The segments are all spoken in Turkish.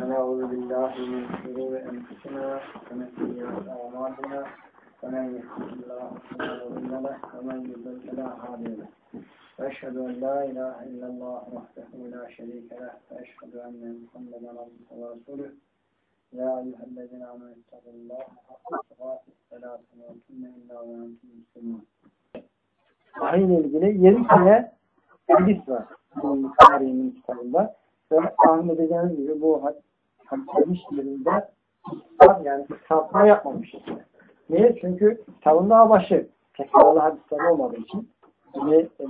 ونعوذ بالله من شرور أنفسنا ومن سيئات أعمالنا فمن يهده الله فلا مضل له ومن يضلل فلا هادي له وأشهد أن لا إله إلا الله وحده لا شريك له وأشهد أن محمدا عبده ورسوله يا أيها الذين آمنوا اتقوا الله حق تقاته ولا تموتن إلا وأنتم مسلمون Vahiy ilgili yedi tane hadis var. Bukhari'nin kitabında. Ve tahmin edeceğiniz gibi bu hadis hadislerin hiçbirinde yani sapma yapmamış. Niye? Çünkü kitabın daha başı tekrarlı hadisler olmadığı için ve e,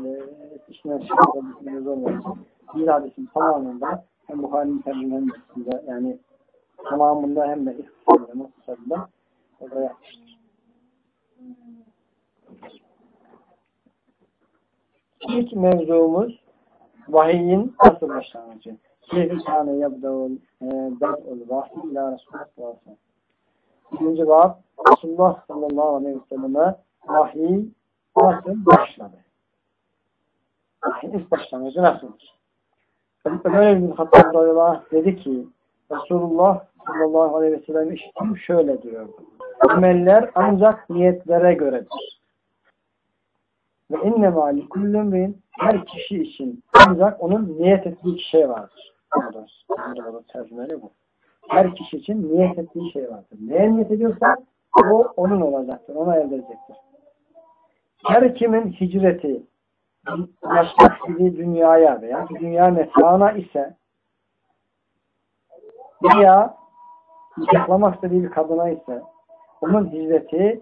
içine çıkartabilirsiniz olmadığı için bir hadisin tamamında hem Bukhari'nin tercümenlisinde yani tamamında hem de ihtisarında, muhtasarında orada yapmıştır. İlk mevzumuz vahiyin nasıl başlangıcı. Keyfi kâne yabda'ul e, bed'ul vahiy ila Resulullah sallallahu aleyhi ve sellem. Birinci bab Resulullah sallallahu aleyhi ve selleme vahiy nasıl başladı? Vahiyin ilk başlangıcı nasıldır? Ömer bin Hattab radıyallahu dedi ki Resulullah sallallahu aleyhi ve sellem işittim şöyle diyordu. Ameller ancak niyetlere göredir. Ve inne mali kullumrin her kişi için ancak onun niyet ettiği şey vardır. Burada tercümeli bu. Her kişi için niyet ettiği şey vardır. Neye niyet ediyorsa o onun olacaktır. Ona elde edecektir. Her kimin hicreti yaşmak istediği dünyaya veya dünya mefana ise veya nikahlamak istediği bir kadına ise onun hicreti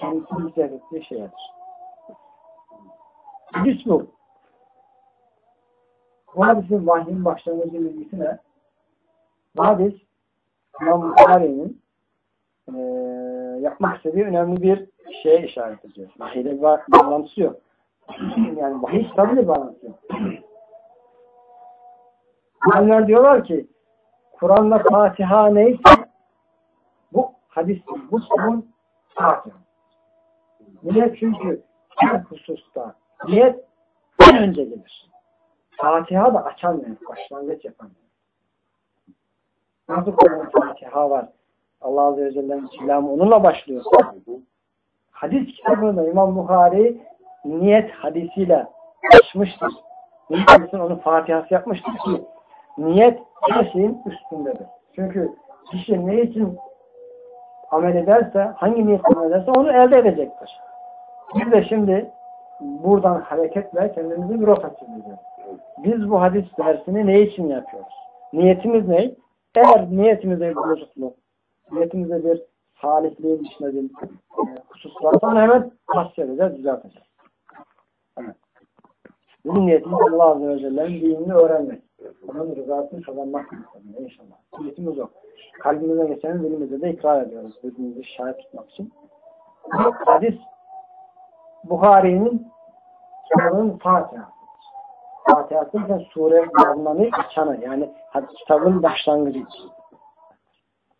kendisi hicret ettiği şeydir. Hadis bu. Bu hadisin vahyin başlangıcı bilgisi ne? Hadis İmam Bukhari'nin e, yapmak istediği önemli bir şeye işaret ediyor. Vahiyle bir bağlantısı yok. yani vahiy kitabıyla bir bağlantısı yok. Alimler diyorlar ki Kur'an'da Fatiha neyse bu hadis bu son Fatiha. Niye? Çünkü her hususta niyet en önce gelir. Fatiha da açan demek, başlangıç yapan demek. Nasıl Kur'an'ın Fatiha var? Allah Azze ve Celle'nin kelamı onunla başlıyor. Hadis kitabında İmam Bukhari niyet hadisiyle açmıştır. Niyet hadisinin onun Fatihası yapmıştır ki niyet her şeyin üstündedir. Çünkü kişi ne için amel ederse, hangi niyet amel ederse onu elde edecektir. Biz de şimdi buradan hareketle kendimizi bir rota çizeceğiz. Biz bu hadis dersini ne için yapıyoruz? Niyetimiz ne? Eğer niyetimizde bir bozukluk, niyetimizde bir salihliğin dışında bir e, husus varsa onu hemen tasfiye edeceğiz, düzelteceğiz. Evet. Bizim niyetimiz Allah Azze ve Celle'nin dinini öğrenmek. Onun rızasını kazanmak inşallah. Niyetimiz o. Kalbimize geçen dilimizde de ikrar ediyoruz. Birbirimizi şahit tutmak için. Hadis Buhari'nin kitabının Fatiha. Fatiha'sı ise sure anlamı açanı. Yani kitabın başlangıcı için.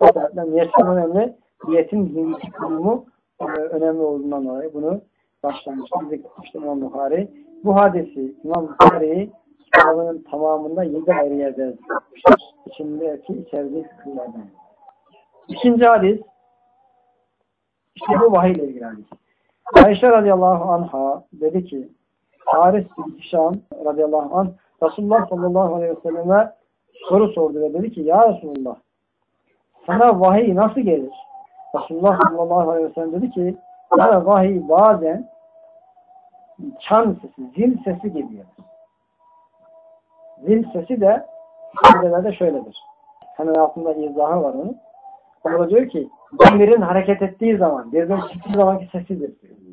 O zaten niyetin önemli. Niyetin zihniyeti kurumu e, önemli olduğundan dolayı bunu başlangıçta zikretmişti İmam Buhari. Bu hadisi İmam Buhari kitabının tamamında yedi ayrı yerde yazmıştır. İçindeki içerdiği hükümlerden. İkinci hadis işte bu vahiy ile ilgili hadis. Ayşe radıyallahu anha dedi ki Haris bin Hişam radıyallahu anh Resulullah sallallahu aleyhi ve selleme soru sordu ve dedi ki Ya Resulullah sana vahiy nasıl gelir? Resulullah sallallahu aleyhi ve sellem dedi ki bana vahiy bazen çan sesi, zil sesi gibi gelir. Zil sesi de ifadelerde şöyledir. Hemen altında izahı var onun. Orada diyor ki demirin hareket ettiği zaman, birden çıktığı zamanki sesidir diyor.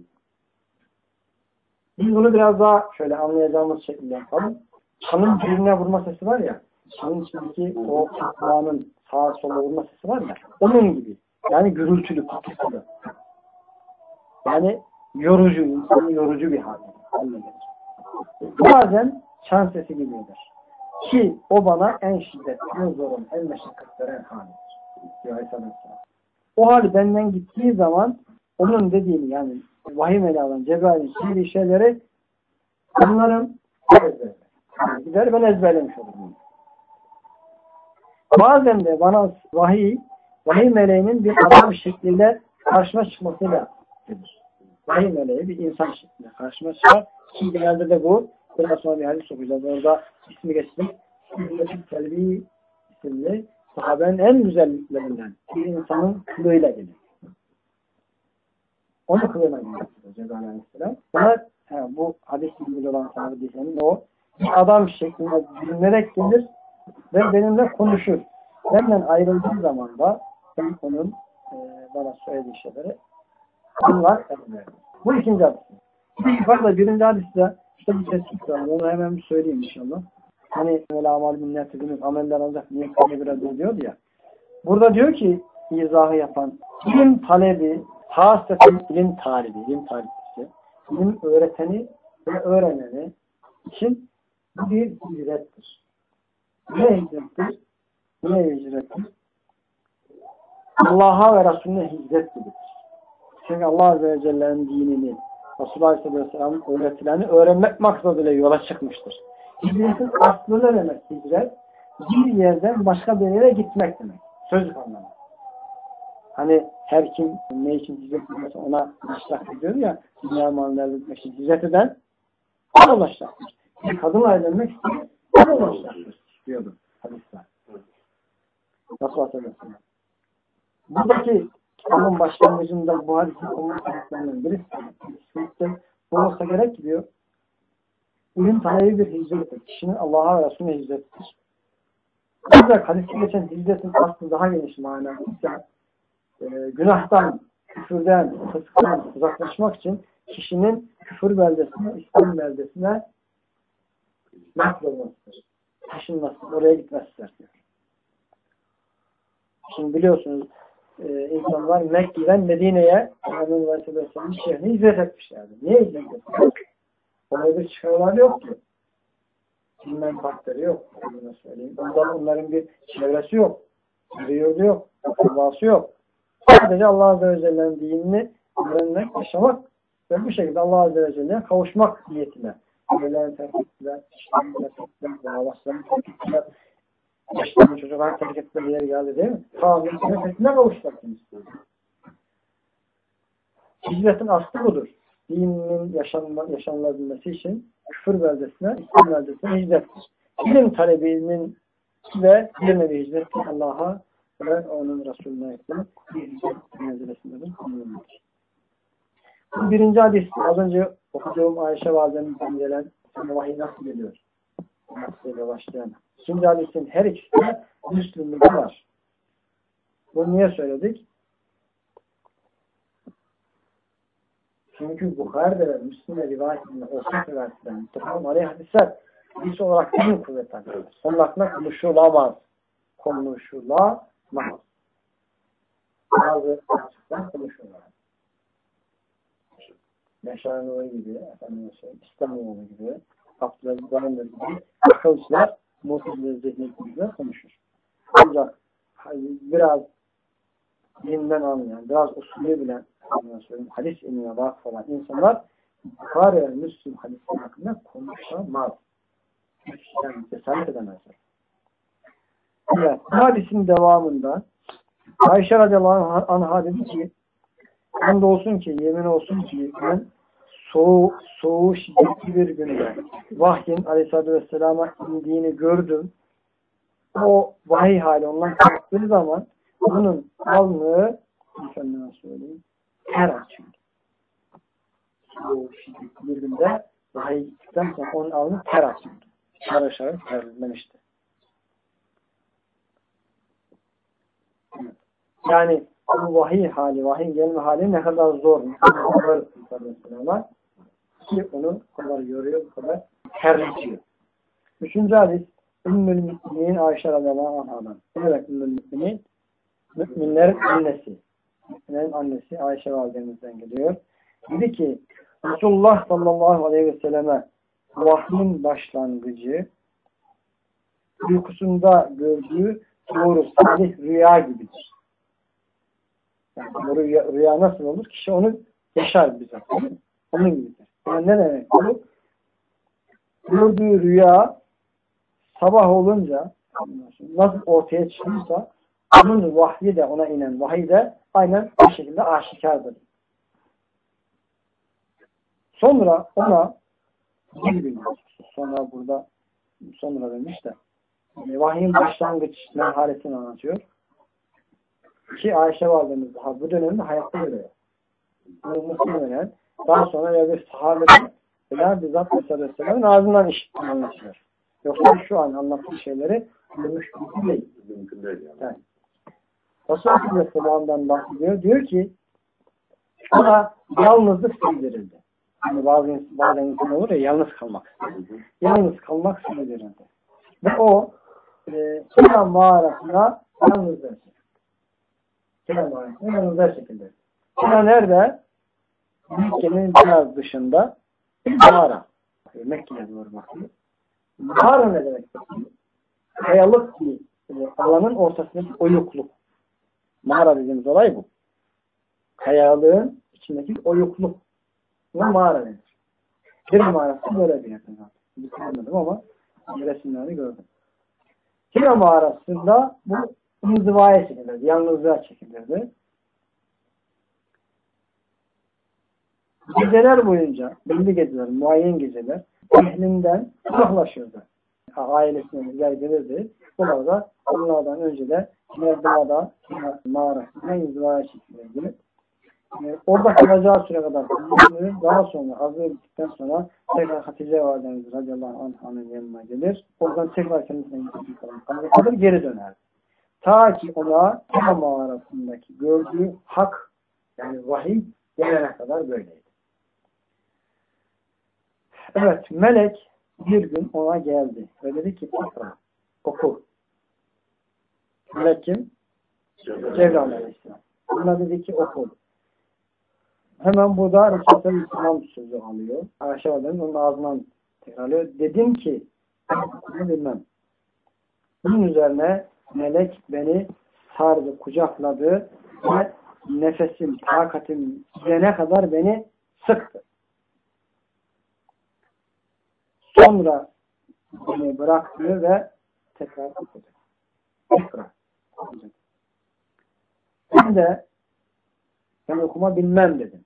Biz bunu biraz daha şöyle anlayacağımız şekilde yapalım. Çanın birbirine vurma sesi var ya, çanın içindeki o kulağının sağa sola vurma sesi var ya, onun gibi. Yani gürültülü, patlıklı. Yani yorucu, insanı yorucu bir hal. Bazen çan sesi gibidir. Ki o bana en şiddetli, en zorun, en meşakkat veren halidir. Diyor Aleyhisselam. O hal benden gittiği zaman onun dediğini yani vahiy meladan, Cebrail'in söylediği şeyleri anlarım. Gider ben ezberlemiş olurum. Bazen de bana vahiy, vahiy meleğinin bir adam şekliyle karşıma çıkmasıyla. Vahiy meleği bir insan şeklinde karşıma çıkar. Ki genelde de bu biraz sonra bir hadis okuyacağız. Orada ismi geçtim. Kelbi isimli sahabenin en güzelliklerinden bir insanın kılığıyla gelir. Onu kılığına gelir. Cebrail Aleyhisselam. Buna he, bu hadis bilgili olan sahabe diyeceğim o bir adam şeklinde bilinerek gelir ve benimle konuşur. Benden ayrıldığı zaman da ben onun e, bana söylediği şeyleri bunlar. Bu ikinci hadis. Yukarıda birinci hadiste işte bir tespit var. Onu hemen bir söyleyeyim inşallah. Hani böyle amal minnetiniz ameller ancak niyetine göre diyordu ya. Burada diyor ki izahı yapan ilim talebi hasreten ilim talibi, ilim talibisi, ilim öğreteni ve öğreneni için bu bir hicrettir. Ne hicrettir? Ne hicrettir? Allah'a ve Resulüne hicret gibidir. Çünkü Allah Azze ve Celle'nin dinini, Resulullah Aleyhisselam'ın öğretilerini öğrenmek maksadıyla yola çıkmıştır. Hicretin aslı ne demek hicret? Bir yerden başka bir yere gitmek demek. Sözlük anlamı. Hani her kim ne için hicret ediyorsa ona başlak ediyor ya dünya malını elde etmek için hicret eden ona başlaktır. Bir kadınla evlenmek istiyor, ona başlaktır diyordu hadisler. Nasıl hatırlıyorsunuz? Buradaki kitabın başlangıcında bu hadisin konularından birisi bu olsa gerek diyor. İlim talebi bir hicrettir. Kişinin Allah'a ve Resulüne hicrettir. Ancak hadiste geçen hicretin aslı daha geniş manasıysa e, günahtan, küfürden, fısktan uzaklaşmak için kişinin küfür beldesine, İslam beldesine nasıl olmasıdır. Taşınması, oraya gitmesidir diyor. Şimdi biliyorsunuz e, insanlar Mekke'den Medine'ye Peygamber Aleyhisselam'ın şehrine hicret etmişlerdi. Niye hicret etmişler? Oraya bir çıkarlar yok ki. Bilmem faktörü yok. Ondan onların bir çevresi yok. Bir yurdu yok. Akrabası yok. Sadece Allah Azze ve Celle'nin dinini öğrenmek, yaşamak ve bu şekilde Allah Azze ve Celle'ye kavuşmak niyetine. Öğlerini terk ettiler, işlerini terk ettiler, davaslarını terk ettiler, yaşlarını çocuklarını terk ettiler yeri geldi değil mi? Kavmin nefesine kavuştular kendisi. Hicretin aslı budur. Dinin yaşanma, yaşanılabilmesi için küfür beldesine, İslam beldesine hicrettir. İlim talebinin ve bir nevi hicrettir Allah'a ve onun Resulüne hicret menzilesindedir. Bu birinci hadis. Az önce okuduğum Ayşe Validemizden gelen vahiy nasıl geliyor? Nasıl başlayan? İkinci hadisin her ikisinde Müslümlüğü var. Bunu niye söyledik? Çünkü Bukhari'de ve Müslüm'e rivayet edilen olsun seversen mutlaka aleyh hadisler hadis olarak en kuvvetlendir. Onun hakkında konuşulamaz. Konuşulamaz. Bazı açıktan konuşulamaz. Meşanoğlu gibi, efendim, İstanbul gibi, Abdülhamid Zanlı gibi akılcılar Muhtemelen zihniyetinde konuşur. Ancak biraz dinden anlayan, biraz usulü bilen hadis ilmine vakıf olan insanlar Bukhari ve Müslüm hadisinin hakkında konuşamaz. Yani cesaret edemezler. Evet, hadisin devamında Ayşe radıyallahu anh'a dedi ki and olsun ki, yemin olsun ki ben soğuk, soğuğu şiddetli bir günde vahyin aleyhissalatü vesselama indiğini gördüm. O vahiy hali ondan kalktığı zaman bunun alnı efendime söyleyeyim ter açıyor. Soğuk şiddetli bir günde vahiy gittikten sonra onun alnı ter açıyor. Şarı terlemişti. Yani bu vahiy hali, vahiy gelme hali ne kadar zor, ne ki onu bu kadar yoruyor, bu kadar terletiyor. Üçüncü hadis Ümmül Müminin Ayşe radıyallahu anh'dan. Ne demek Ümmül Müminin? Müminlerin annesi. Müminlerin annesi Ayşe validemizden geliyor. Dedi ki Resulullah sallallahu aleyhi ve selleme vahyin başlangıcı uykusunda gördüğü doğru salih rüya gibidir. Yani rüya, rüya nasıl olur? Kişi onu yaşar bize. Onun gibidir. Yani ne demek bu? Gördüğü rüya sabah olunca nasıl ortaya çıkıyorsa onun vahyi de ona inen vahiy de aynen bu şekilde aşikardır. Sonra ona bir gün sonra burada sonra demiş de vahyin başlangıç merhalesini anlatıyor. Ki Ayşe validemiz daha bu dönemde hayatta görüyor. Muhtemelen daha sonra ya bir sahabeden veya bizzat Aleyhisselam'ın ağzından işittim anlatıyor. Yoksa şu an anlattığı şeyleri bilmiş değil. Mümkün değil yani. yani. Resulullah Aleyhisselam'dan bahsediyor. Diyor ki ona yalnızlık sevdirildi. Hani bazı, bazen insan olur ya yalnız kalmak. Yalnız kalmak sevdirildi. Ve o e, Sinan mağarasına yalnızlar çekildi. Sinan mağarasına yalnızlar çekildi. Sinan nerede? Mekke'nin biraz dışında mağara. Mekke'ye doğru bakıyor. Mağara ne demek? Kayalık bir e, alanın ortasındaki oyukluk. Mağara dediğimiz olay bu. Kayalığın içindeki oyukluk. Buna mağara denir. Bir mağarası böyle bir yer. Bilmiyorum ama resimlerini gördüm. Hira mağarasında bu inzivaya çekilirdi. Yalnızlığa çekilirdi. Geceler boyunca, belli geceler, muayyen geceler ehlinden uzaklaşırdı. Ailesine yer gelirdi. Burada onlardan önce de Mevda'da mağarasına inzivaya çekilirdi. E, orada kalacağı süre kadar daha sonra hazır bittikten sonra tekrar Hatice Validemiz radıyallahu anh'ın yanına gelir. Oradan tekrar kendisine kalır, geri döner. Ta ki ona Tema mağarasındaki gördüğü hak yani vahiy gelene kadar böyleydi. Evet, melek bir gün ona geldi ve dedi ki ikra, oku. Melek kim? Cebrail Aleyhisselam. Ona dedi ki oku. Hemen burada Resulullah İslam sözü alıyor. Ayşe Validemiz onun ağzından tekrarlıyor. Dedim ki bunu bilmem. Bunun üzerine melek beni sardı, kucakladı ve nefesim, takatim gidene kadar beni sıktı. Sonra beni bıraktı ve tekrar okudu. Tekrar okudu. Ben de ben okuma bilmem dedim.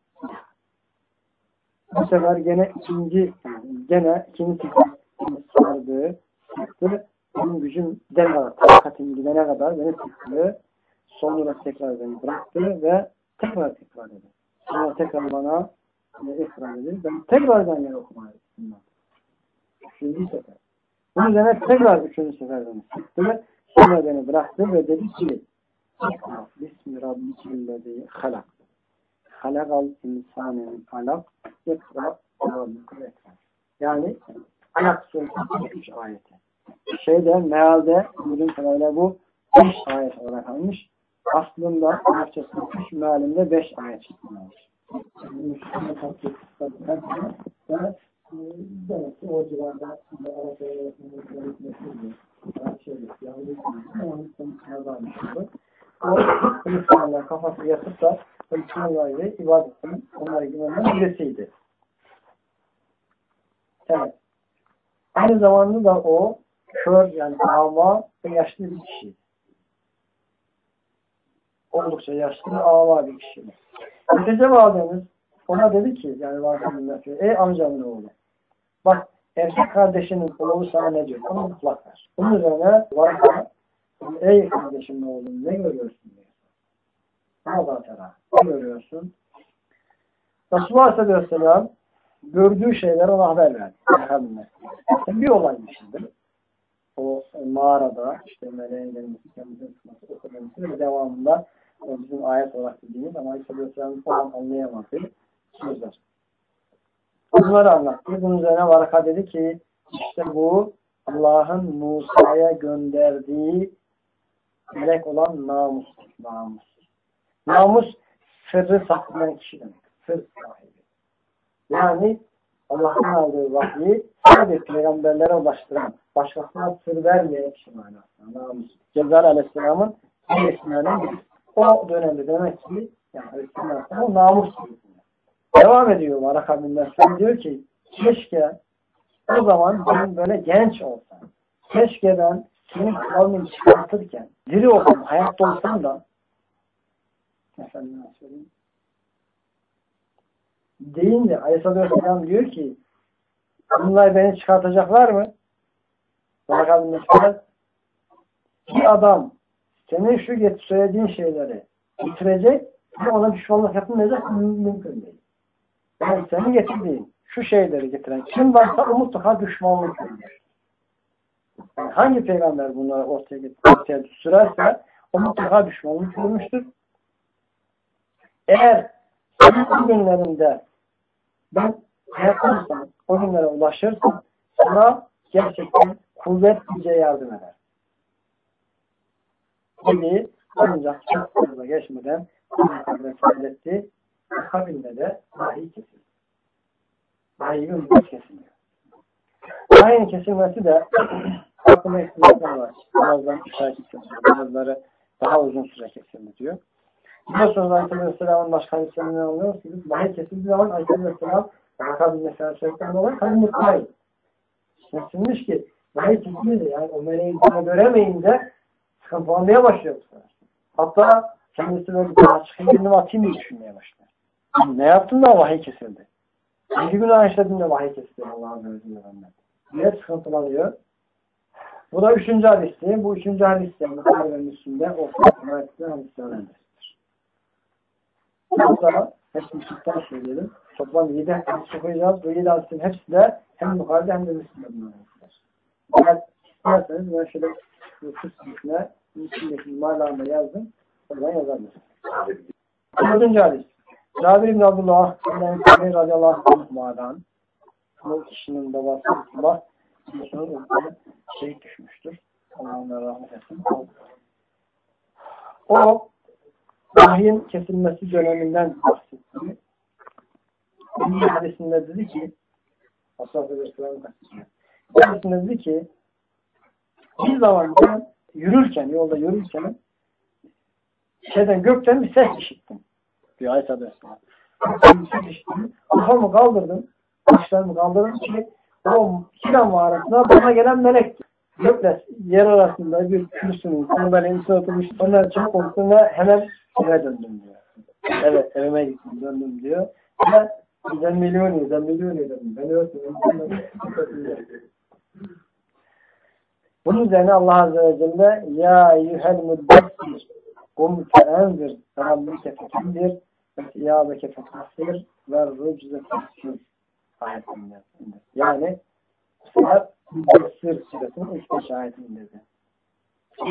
Bu sefer gene ikinci gene ikinci sefer sardı, sıktı. Benim gücüm den kadar, takatim gidene kadar beni sıktı. Sonra tekrar beni bıraktı ve tekrar tekrar dedi. Sonra tekrar bana e, ikrar dedi. Ben tekrar ben yine okumaya gittim. Üçüncü sefer. Bunun üzerine tekrar üçüncü sefer beni sıktı sonra beni bıraktı ve dedi ki Bismi Rabbikillezi halakal insanın alak yekra yani ayak suresi 3 ayeti. Şeyde mealde bugün kadarıyla bu 5 ayet olarak almış. Aslında Arapçasının 3 mealinde 5 ayet çıkmış. Demek ki o civarda Arap öğretmeninin o Hristiyanlar kafası yatıp da Hristiyanlarla ibadetin onlara güvenen birisiydi. Evet. Aynı zamanda da o kör yani ama ve yaşlı bir kişi. Oldukça yaşlı ağla bir kişi. Ötece vademiz ona dedi ki yani vademiz ey amcamın oğlu bak erkek kardeşinin kulağı sana ne diyor? Ona kulak ver. Bunun üzerine varsa ey kardeşim oğlum ne görüyorsun diyor. Ne görüyorsun? Resulullah Aleyhisselam gördüğü şeyler ona haber verdi. bir olaymışızdır. O mağarada işte meleğin gelmesi, kendisinin tutması, okuması ve devamında o bizim ayet olarak bildiğimiz ama Aleyhisselam'ın falan anlayamadığı sözler. Bunları anlattı. Bunun üzerine Varaka dedi ki işte bu Allah'ın Musa'ya gönderdiği melek olan namus. Namus. Namus sırrı saklayan kişi demek. Sır sahibi. Yani Allah'ın aldığı vahyi sadece peygamberlere ulaştıran, başkasına sır vermeyen kişi manasında. Namus. Cebrail Aleyhisselam'ın isimlerinin o dönemde demek ki yani Aleyhisselam namus Devam ediyor Varaka bin Mesut. Diyor ki keşke o zaman ben böyle genç olsam. Keşke ben senin kavmin çıkartırken diri olsam, hayatta olsam da efendim söyleyeyim deyince Aleyhisselam diyor ki bunlar beni çıkartacaklar mı? Bakalım mesela bir adam senin şu söylediğin şeyleri bitirecek ve ona düşmanlık yapılmayacak mümkün değil. Yani senin getirdiğin şu şeyleri getiren kim varsa o mutlaka düşmanlık görmüş. Yani hangi peygamber bunları ortaya, ortaya sürerse o mutlaka düşmanlık görmüştür. Eğer senin günlerinde ben hayatta o günlere ulaşırsam sana gerçekten kuvvet bize yardım eder. Dedi ancak çok fazla geçmeden Peygamber söyletti. Akabinde de vahiy kesildi. Vahiyin bir kesiliyor. Vahiyin kesilmesi de aklıma ihtimaller var. Bazıları. Bazıları daha uzun süre kesildi diyor. Biliyorsunuz Aleyhisselam'ın başka hadislerinden anlıyoruz ki vahiy kesildiği zaman Aleyhisselam Akabinde mesela şeytan olarak hani mutlayın. Kesilmiş ki vahiy kesildi yani o meleği göremeyince sıkıntılanmaya başlıyor. Hatta kendisi böyle bir çıkayım birini atayım diye düşünmeye başlıyor. Ne yaptın da vahiy kesildi. Bir günah işledim de vahiy kesildi Allah'ın özünde benden. Diye sıkıntılanıyor. Bu da üçüncü hadisi. Bu üçüncü hadisi Bukhari'nin üstünde ortak hadisler Sonra hepsini çoktan söyleyelim. Toplam yedi hadis okuyacağız. Bu yedi hadisin hepsi de hem Bukhari'de hem de Müslim'de bunlar. Eğer isterseniz ben şöyle bu kısmına Müslim'deki numarlarına yazdım. Oradan yazabilirsiniz. Dördüncü hadis. Cabir İbn Abdullah İbn radıyallahu anh'dan bu kişinin babası Allah biliyorsunuz şehit düşmüştür. Allah ona rahmet etsin. O vahyin kesilmesi döneminden bahsetti. Bir hadisinde dedi ki hadisinde dedi ki bir zaman ben yürürken, yolda yürürken şeyden gökten bir ses işittim. Diyor Aleyhisselam. Bir ses işittim. Kafamı kaldırdım. Başlarımı kaldırdım ki o Kiram mağarasına bana gelen melekti. Gökle yer arasında bir kürsünün sandalyenin üstüne oturmuş. Onlar çok korktum ve hemen eve döndüm diyor. Evet evime gittim döndüm diyor. Ve ben milyon ben milyon dedim. Ben. Bunun üzerine Allah Azze ve Celle Ya eyyuhel müddessir kum feenzir Rabbike fekildir ve siyâbeke fekildir ve rücze fekildir ayetinde. Yani sefer Müddessir suresinin ilk beş ayetindedir.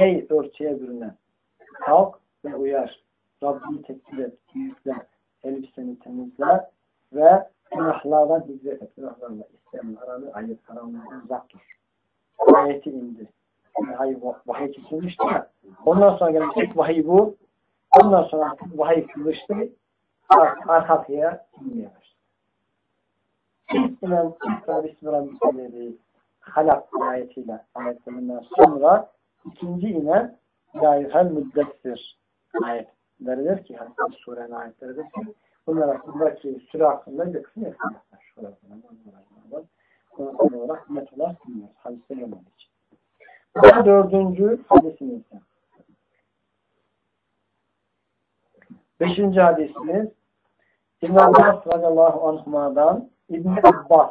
Ey örtüye bürünen kalk ve uyar. Rabbini tekbir et, büyükle, elbiseni temizle ve günahlardan hicret et. Günahlarla İslam'ın aranı ayırt, haramlardan uzak dur. Ayeti indi. Vahiy, vahiy kesilmişti ya. Ondan sonra gelen ilk vahiy bu. Ondan sonra vahiy kılmıştı. Arkaya inmeye başladı. İlk inen İsra Bismillahirrahmanirrahim halak ayetiyle ayetlerinden sonra ikinci inen Ya Yuhel Müddessir ayetleridir ki hani surenin ayetleridir ki bunlar hakkındaki süre hakkında bir yakınlıklar. Şuradan konu olarak net olarak bilmiyoruz. Hadiste için. Bu dördüncü hadisimiz. Beşinci hadisimiz İbn Abbas radıyallahu anhuma'dan İbn Abbas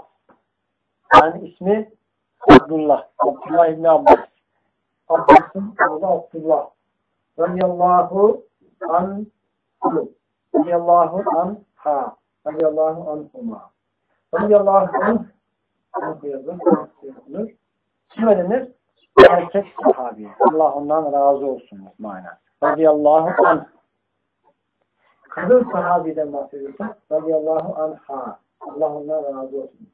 yani ismi Abdullah. Abdullah İbn Abbas. Abbas'ın oğlu Abdullah. Radıyallahu anhu. Radıyallahu anha. Radıyallahu anhuma. Radıyallahu anh anhu yazılır? Kime denir? erkek sahabi Allah ondan razı olsun mana radıyallahu anh kadın sahabiden bahsediyorsak radıyallahu anha. Allah ondan razı olsun.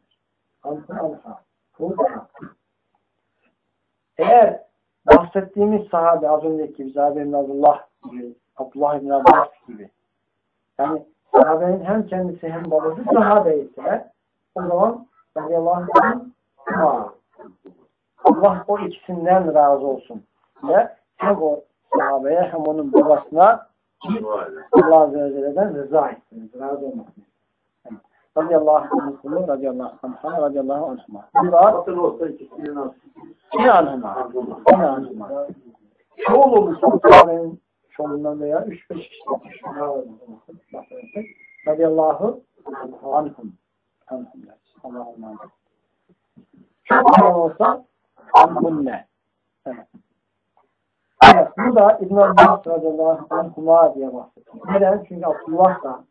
Anhu anha eğer bahsettiğimiz sahabe az önceki Cabir bin Abdullah gibi Abdullah bin Abbas gibi yani sahabenin hem kendisi hem babası sahabe ise o zaman radıyallahu anh Allah o ikisinden razı olsun. Ve hem o sahabeye hem onun babasına Allah Azze ve Celle'den rıza etsiniz. Razı olmasın. Radıyallahu anhuma radıyallahu anhuma radıyallahu anhuma. Bunlar olsa ikisinin ne anhuma? Ne anhuma? Çoğulu Müslümanların çoğundan veya 3-5 kişi. Radıyallahu anhum. Anhum. Allah'ım anhum. Çok zaman olsa anhumne. Evet. Evet, bu da İbn Abbas radıyallahu anhuma diye bahsediyor. Neden? Çünkü Abdullah da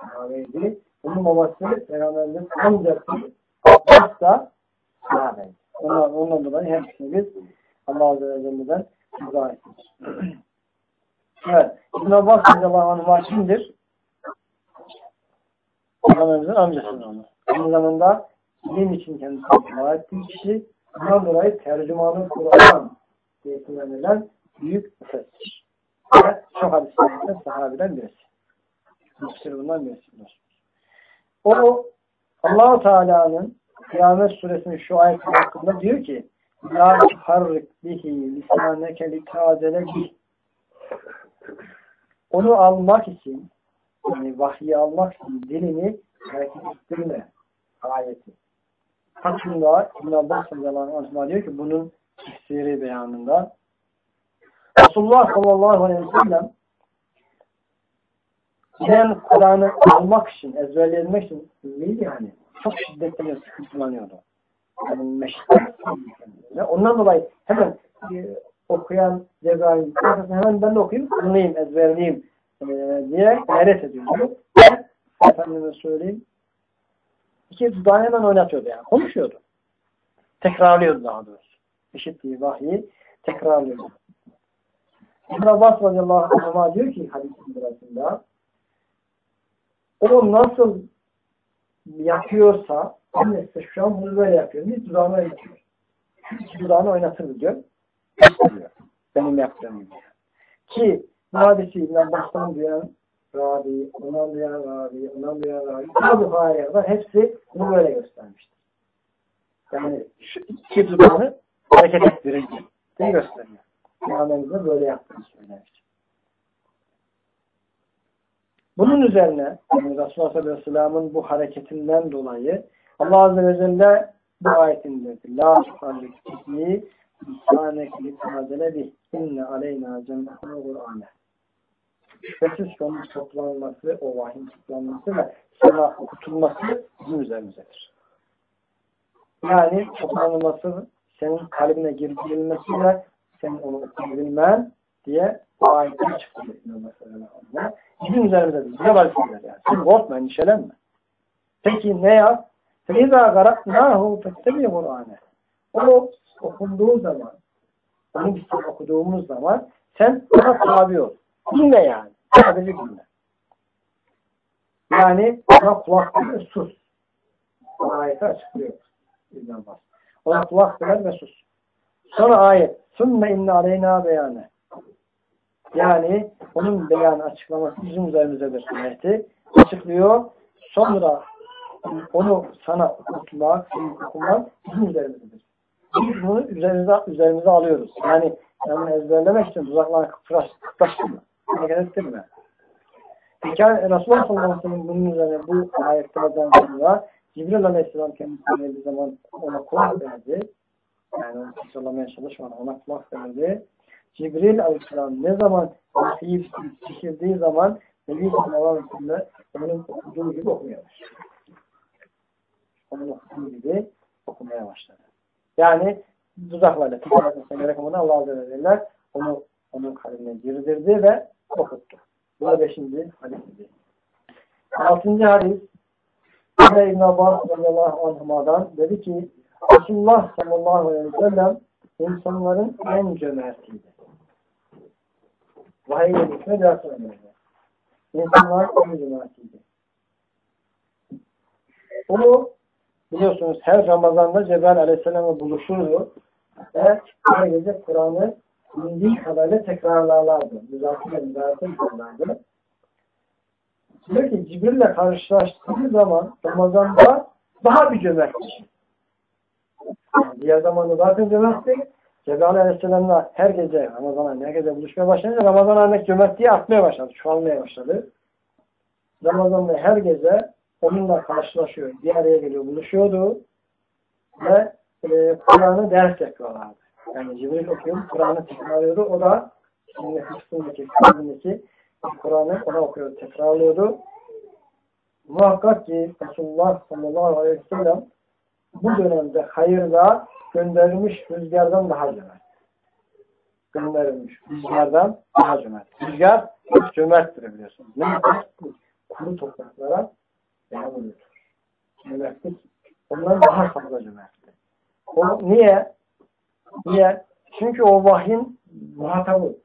sahabeydi. Bunun babası Peygamberimiz amcası Abbas da sahabeydi. Ondan, ondan dolayı hepsini biz Allah Azze ve Celle'den izah ettik. evet. İbn Abbas radıyallahu anhuma kimdir? Peygamberimizin amcasıdır onu. Aynı zamanda din için kendisini dua ettiği kişi bundan dolayı tercümanı Kur'an diye kullanılan büyük müfessir. Ve çok hadislerde sahabeden birisi. Müfessir bundan birisidir. O allah Teala'nın Kıyamet suresinin şu ayeti hakkında diyor ki La tuharrik bihi lisaneke bih Onu almak için yani vahyi almak için dilini hareket ettirme ayeti. Hakkında İbn Abbas radıyallahu anh diyor ki bunun tefsiri beyanında Resulullah sallallahu aleyhi ve sellem ben Kur'an'ı almak için, ezberlemek için neydi yani? Çok şiddetli sıkıntılanıyordu. Yani meşgul. Ondan dolayı hemen e, okuyan Cebrail hemen ben de okuyayım, anlayayım, ezberleyeyim e, diye gayret ediyordu. Efendime söyleyeyim. İki dudağını hemen oynatıyordu yani. Konuşuyordu. Tekrarlıyordu daha doğrusu. İşittiği vahyi tekrarlıyordu. İbn Abbas radıyallahu anh diyor ki hadisin sırasında o nasıl yapıyorsa annesi şu an bunu böyle yapıyor. Bir dudağını oynatıyor. Dudağını oynatır diyor. Benim yaptığım gibi. Ki bu hadisi İbn Abbas'tan duyan Rabi, ondan duyan Rabi, ondan duyan Rabi. Bu Buhari'ye var. Hepsi bunu böyle göstermiştir. Yani şu iki dudağını hareket ettirir diye gösteriyor. Peygamberimizin böyle yaptığını söylemiş. Bunun üzerine yani Resulullah sallallahu aleyhi ve sellem'in bu hareketinden dolayı Allah Azze ve Celle bu ayet indirdi. La tuhallik ismi lisanek litanadele bih inne aleyna cennetine Kur'an'e. Şüphesiz ki toplanması, o vahyin toplanması ve sana okutulması bizim üzerimizdedir. Yani toplanılması, senin kalbine girilmesiyle sen onu okuyabilmen diye bu ayetten çıktı. Mesela. Bizim üzerimizdedir. Bize vazifeler yani. Sen korkma, endişelenme. Peki ne yap? فَاِذَا غَرَقْنَاهُ فَاتَّبِي قُرْآنَ O okunduğu zaman, onu biz okuduğumuz zaman sen ona tabi ol. Dinle yani. Sadece dinle. Yani ona kulak ver sus. O ayeti açıklıyor. İbn Abbas. Ona kulak ver ve sus. Sonra ayet. Sümme inne aleyna beyanı. Yani onun beyanı açıklaması bizim üzerimizdedir. Ayeti açıklıyor. Sonra onu sana okutmak, okumak bizim üzerimizdedir. Biz bunu üzerimize, üzerimize alıyoruz. Yani yani ezberlemek için tuzaklarına kıpraştırma. Hareket ettirme. Peki Resulullah sallallahu aleyhi bunun üzerine bu ayetlerden sonra Cibril aleyhisselam kendisine geldiği zaman ona kulak verdi. Yani onu tekrarlamaya çalışmadan ona kulak verdi. Cibril aleyhisselam ne zaman vahiy pişirdiği zaman Nebi sallallahu aleyhi onun okuduğu gibi okumaya başladı. Onun okuduğu gibi okumaya başladı. Yani dudaklarla tekrar etmesine gerek Allah Azze ve Celle onu onun kalbine girdirdi ve okuttu. Bu da beşinci hadisiydi. Altıncı hadis Yine İbn Abbas radıyallahu anhuma'dan dedi ki Resulullah sallallahu aleyhi ve sellem insanların en cömertiydi. Vahiy yedikine biraz sonra İnsanlar en cömertiydi. Onu biliyorsunuz her Ramazan'da Cebrail aleyhisselam'la buluşurdu ve her gece Kur'an'ı indiği kadarıyla tekrarlarlardı. Müzakir müzakir yaparlardı. Diyor ki Cibril'le karşılaştığı zaman Ramazan'da daha bir cömert kişi. Yani diğer zamanda zaten cömerttik. Cebrail Aleyhisselam'la her gece Ramazan'a her gece buluşmaya başlayınca Ramazan ayındaki cömertliği artmaya başladı. Çoğalmaya başladı. Ramazan'da her gece onunla karşılaşıyor. Bir araya geliyor, buluşuyordu. Ve e, Kur'an'ı ders yapıyorlardı. Yani Cibril okuyordu, Kur'an'ı tekrarlıyordu. O da şimdi kısmındaki, kısmındaki Kur'an'ı ona okuyordu, tekrarlıyordu. Muhakkak ki Resulullah sallallahu aleyhi ve sellem bu dönemde hayırda gönderilmiş rüzgardan daha cömert. Gönderilmiş rüzgardan daha cömert. Rüzgar hiç cömerttir biliyorsunuz. Ne Kuru topraklara yağmur götürür. Cömertlik ondan daha fazla cömerttir. O niye? Niye? Çünkü o vahyin muhatabı.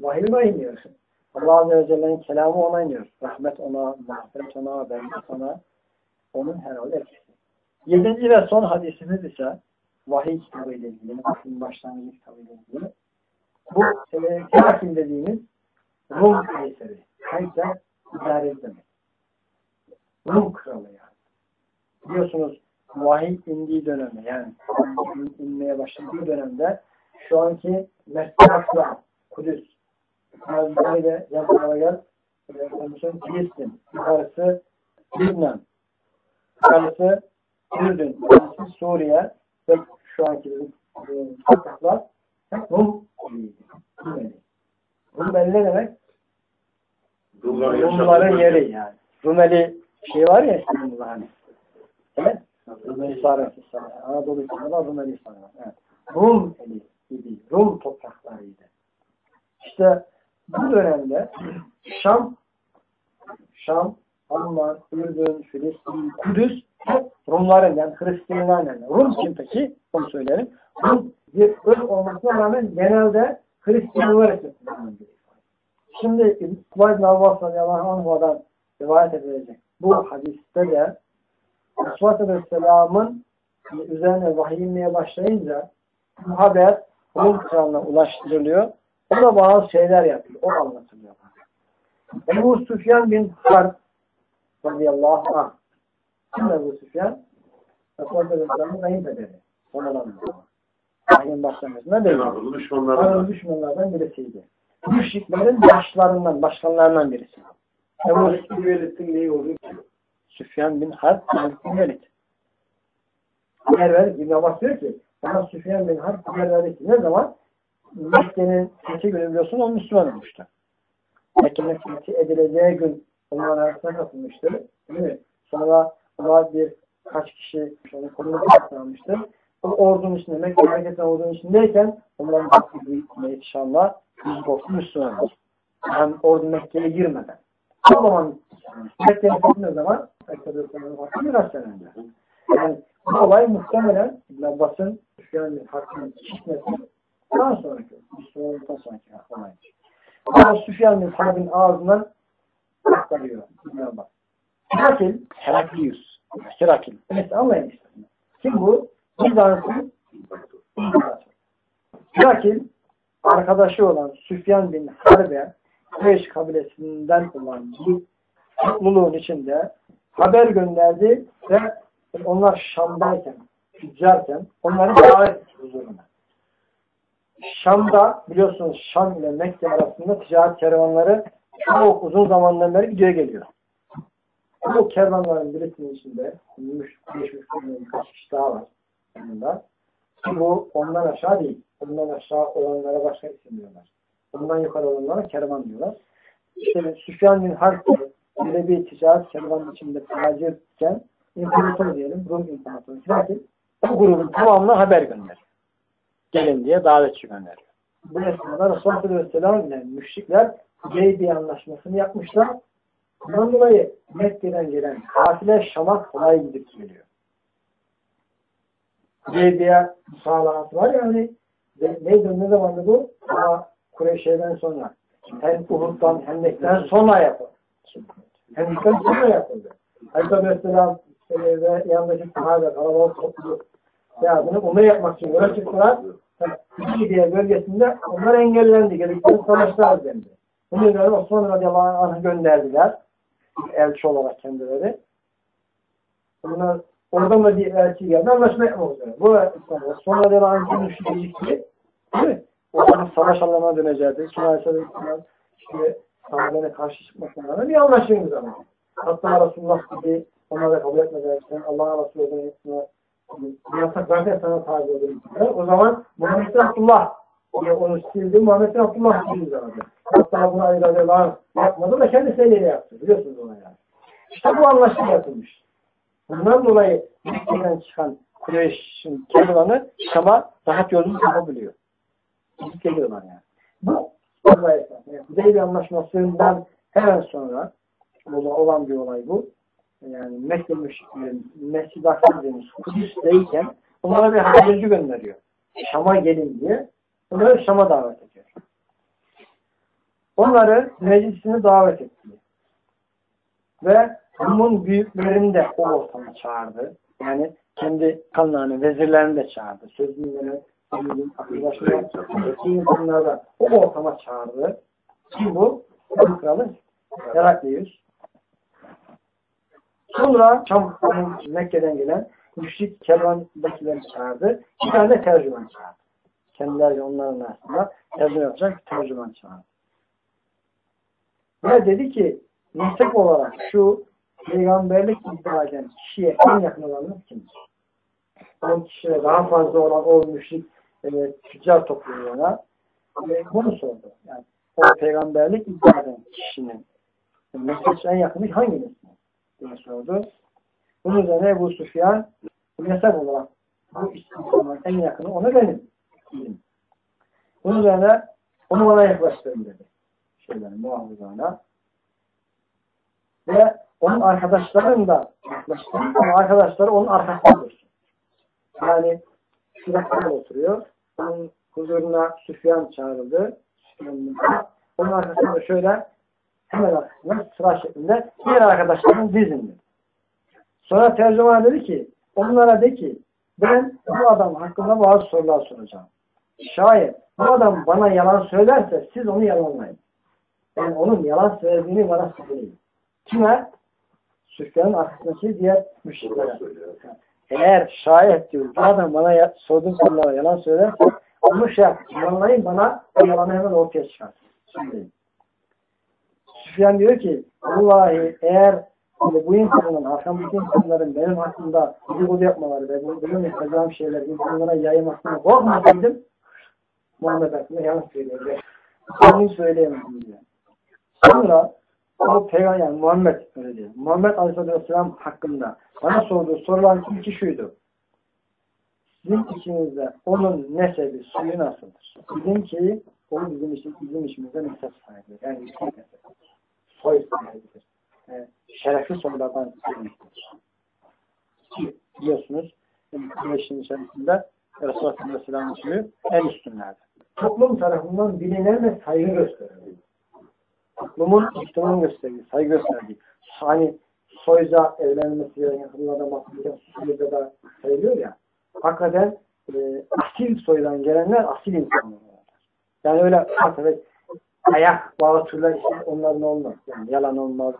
Vahiy ona iniyor. Allah Azze ve Celle'nin kelamı ona iniyor. Rahmet ona, mağfiret ona, bereket ona. Onun herhalde etkisi. Yedinci ve son hadisimiz ise vahiy kitabı ile ilgili, aslında başlangıcı kitabı ile ilgili. Bu e, Kâkim dediğimiz Rum Kayseri. Kayser idare demek. Rum kralı yani. Biliyorsunuz vahiy indiği dönemde yani inmeye başladığı dönemde şu anki Mesneat'la Kudüs Böyle yazılara gel Filistin yukarısı Lübnan yukarısı Ürdün yukarısı Suriye ve şu anki topraklar Rum Rumeli. Rumeli ne demek? Rumların yeri yani. Rumeli şey var ya İstanbul'da hani. Evet. Rumeli Sarısı Anadolu İstanbul'da Rumeli Sarısı. Evet. Rum eli gibi. Rum topraklarıydı. İşte bu dönemde Şam, Şam, Alman, Ürdün, Filistin, Kudüs hep Rumların yani Hristiyanların. Rum kim peki? Onu söyleyelim. Rum bir ırk olmasına rağmen genelde Hristiyanlar için Şimdi Kubayt Navvas radıyallahu anhu'dan rivayet edilecek. Bu hadiste de Resulullah Aleyhisselam'ın üzerine vahiy inmeye başlayınca haber Rum kralına ulaştırılıyor. O da bazı şeyler yapıyor. O anlatılıyor. Ebu Süfyan bin Harb radıyallahu anh. Kim Ebu Süfyan? Resulullah Aleyhisselam'ın kayınpederi. Sonradan Ayın başlangıcında değil. Anadolu düşmanlardan. düşmanlardan birisiydi. Müşriklerin başlarından, başkanlarından birisi. Ebu Süfyan Velid'in neyi oluyor ki? Süfyan bin Harb bin Velid. Haber verip İbn Abbas diyor ki bana Süfyan bin Harb haber verdi ki ne zaman? Mekke'nin fethi günü biliyorsun o Müslüman olmuştu. Mekke'nin fethi edileceği gün onların arasına katılmıştır. Değil? Sonra ona bir kaç kişi onu kolunu katlanmıştı. O ordunun içinde, Mekke hareketin ordunun içindeyken onların bir inşallah yüz korktu Müslüman oldu. Yani ordu Mekke'ye girmeden. O zaman Mekke'ye ne zaman? Mekke'de Müslümanın hakkı birkaç sene önce. Yani bu olay muhtemelen İbn Abbas'ın Süfyan'ın hakkının çıkması daha sonraki, Müslümanlıktan sonraki olaydır. Ama Süfyan bin Harbin ağzından aktarıyor. İbn Herakil, Heraklius. Herakil. Evet anlayın işte. Kim bu? Bizans'ın Herakil arkadaşı olan Süfyan bin Harbe Kureyş kabilesinden olan bir topluluğun içinde haber gönderdi ve onlar Şam'dayken, tüccarken onları davet etti huzuruna. Şam'da biliyorsunuz Şam ile Mekke arasında ticaret kervanları çok uzun zamandan beri gidiyor geliyor. Bu kervanların birisinin içinde geçmiş birkaç kişi daha var. Yanında. Bu ondan aşağı değil. Ondan aşağı olanlara başka isim diyorlar. Ondan yukarı olanlara kervan diyorlar. İşte Süfyan bin Harp böyle bir ticaret kervanın içinde tacirken imparator diyelim, Rum imparatoru. Lakin bu grubun tamamına haber gönderiyor gelin diye davetçi gönderiyor. Bu esnada Resulullah Aleyhisselam ile müşrikler Hudeybiye anlaşmasını yapmışlar. Bundan dolayı Mekke'den gelen kafile Şam'a kolay gidip geliyor. Hudeybiye musaalahatı var ya hani neydi ne zamandı bu? Ama Kureyş'den sonra hem Uhud'dan hem Mekke'den sonra yapıldı. Hendek'ten sonra yapıldı. Aleyhisselam ve yanındaki sahabe kalabalık ya bunu umre yapmak için yola çıktılar. Hüdiye bölgesinde onlar engellendi. Gerekli savaşlar dendi. Bunun üzerine Osman radıyallahu anh'ı gönderdiler. Elçi olarak kendileri. Bunlar oradan da bir elçi geldi. Anlaşma yapmak üzere. Bu Osman radıyallahu anh'ın müşriklik değil mi? O zaman savaş alanına dönecekti. Şimdi Aleyhisselam işte sahabene karşı çıkmasına bir anlaşıyoruz ama. Hatta Resulullah gibi Onlar da kabul etmediler. Sen Allah'a Resulü'nün yasaklarken sana tabi olurum. O zaman Muhammed Abdullah diye onu sildi. Muhammed Abdullah sildi zaten. Hatta bunu ayrılar yapmadı da kendi seneyle yaptı. Biliyorsunuz ona yani. İşte bu anlaşma yapılmış. Bundan dolayı Mekke'den çıkan Kureyş'in kervanı Şam'a rahat yolunu yapabiliyor. Gidip geliyorlar yani. Bu esas. Yani Hudeybiye anlaşmasından hemen sonra olan bir olay bu. Yani Mekke müşriklerin Mescid-i Aksa dediğimiz Kudüs'teyken onlara bir haberci gönderiyor. Şam'a gelin diye. Onları Şam'a davet ediyor. Onları meclisine davet etti. Ve Rum'un büyüklerini de o ortama çağırdı. Yani kendi kanlarını, vezirlerini de çağırdı. Sözlüleri, arkadaşları, insanları da o ortama çağırdı. Kim bu? Rum kralı Heraklius. Sonra Şam, Mekke'den gelen müşrik kervandakileri çağırdı. Bir tane de tercüman çağırdı. Kendileri onların arasında tercüman yapacak tercüman çağırdı. Ve dedi ki meslek olarak şu peygamberlik iddia eden kişiye en yakın olanınız kimdir? O kişiye daha fazla olan o müşrik e, tüccar topluluğuna e, bunu sordu. Yani o peygamberlik iddia eden kişinin meslek en yakını hanginiz? diye sordu. Bunun üzerine Ebu Süfyan meslek olarak bu insanların en yakını ona benim. Bunun üzerine onu bana yaklaştırın dedi. Şeylerin muhafızlarına. Ve onun arkadaşlarının da yaklaştırın ama arkadaşları onun arkasında dursun. Yani şurada oturuyor. Onun huzuruna Süfyan çağrıldı. Onun arkasında şöyle hemen arkasında sıra şeklinde diğer arkadaşlarının dizindi. Sonra tercüman dedi ki onlara de ki ben bu adam hakkında bazı sorular soracağım. Şayet bu adam bana yalan söylerse siz onu yalanlayın. Ben onun yalan söylediğini bana söyleyin. Kime? Süfyan'ın arkasındaki diğer müşriklere. Eğer şayet diyor bu adam bana sorduğum sorulara yalan söylerse onu şey yap, yalanlayın bana o yalanı hemen ortaya çıkarsın. Söyleyin. Süfyan diyor ki Vallahi eğer bu insanların, arkamdaki insanların benim hakkında dedikodu yapmaları ve benim yapacağım şeyler insanlara yayılmasına korkmasaydım Muhammed hakkında yanlış söylüyor. Onu söyleyemezdim diyor. Sonra o peygamber yani Muhammed öyle diyor. Muhammed Aleyhisselam hakkında bana sorduğu sorulan ilki şuydu. Sizin içinizde onun nesebi, suyu nasıldır? Bizimki o bizim için, bizim içimizde nesep sahibi. Yani yüksek nesep soy sahibidir. Yani şerefli soylardan gelmektedir. Biliyorsunuz güneşin içerisinde Resulullah Aleyhisselam'ın suyu en üstünlerdir. Toplum tarafından bilinen ve saygı gösterildi. Toplumun ihtimam gösterdiği, saygı gösterdiği. Hani soyza evlenmesi ya yakınlarda bahsedilen soyza da sayılıyor ya. Hakikaten e, asil soydan gelenler asil insanlar. Yani öyle hakikaten ayak bağlı türler işte onların olmaz. Yani yalan olmaz,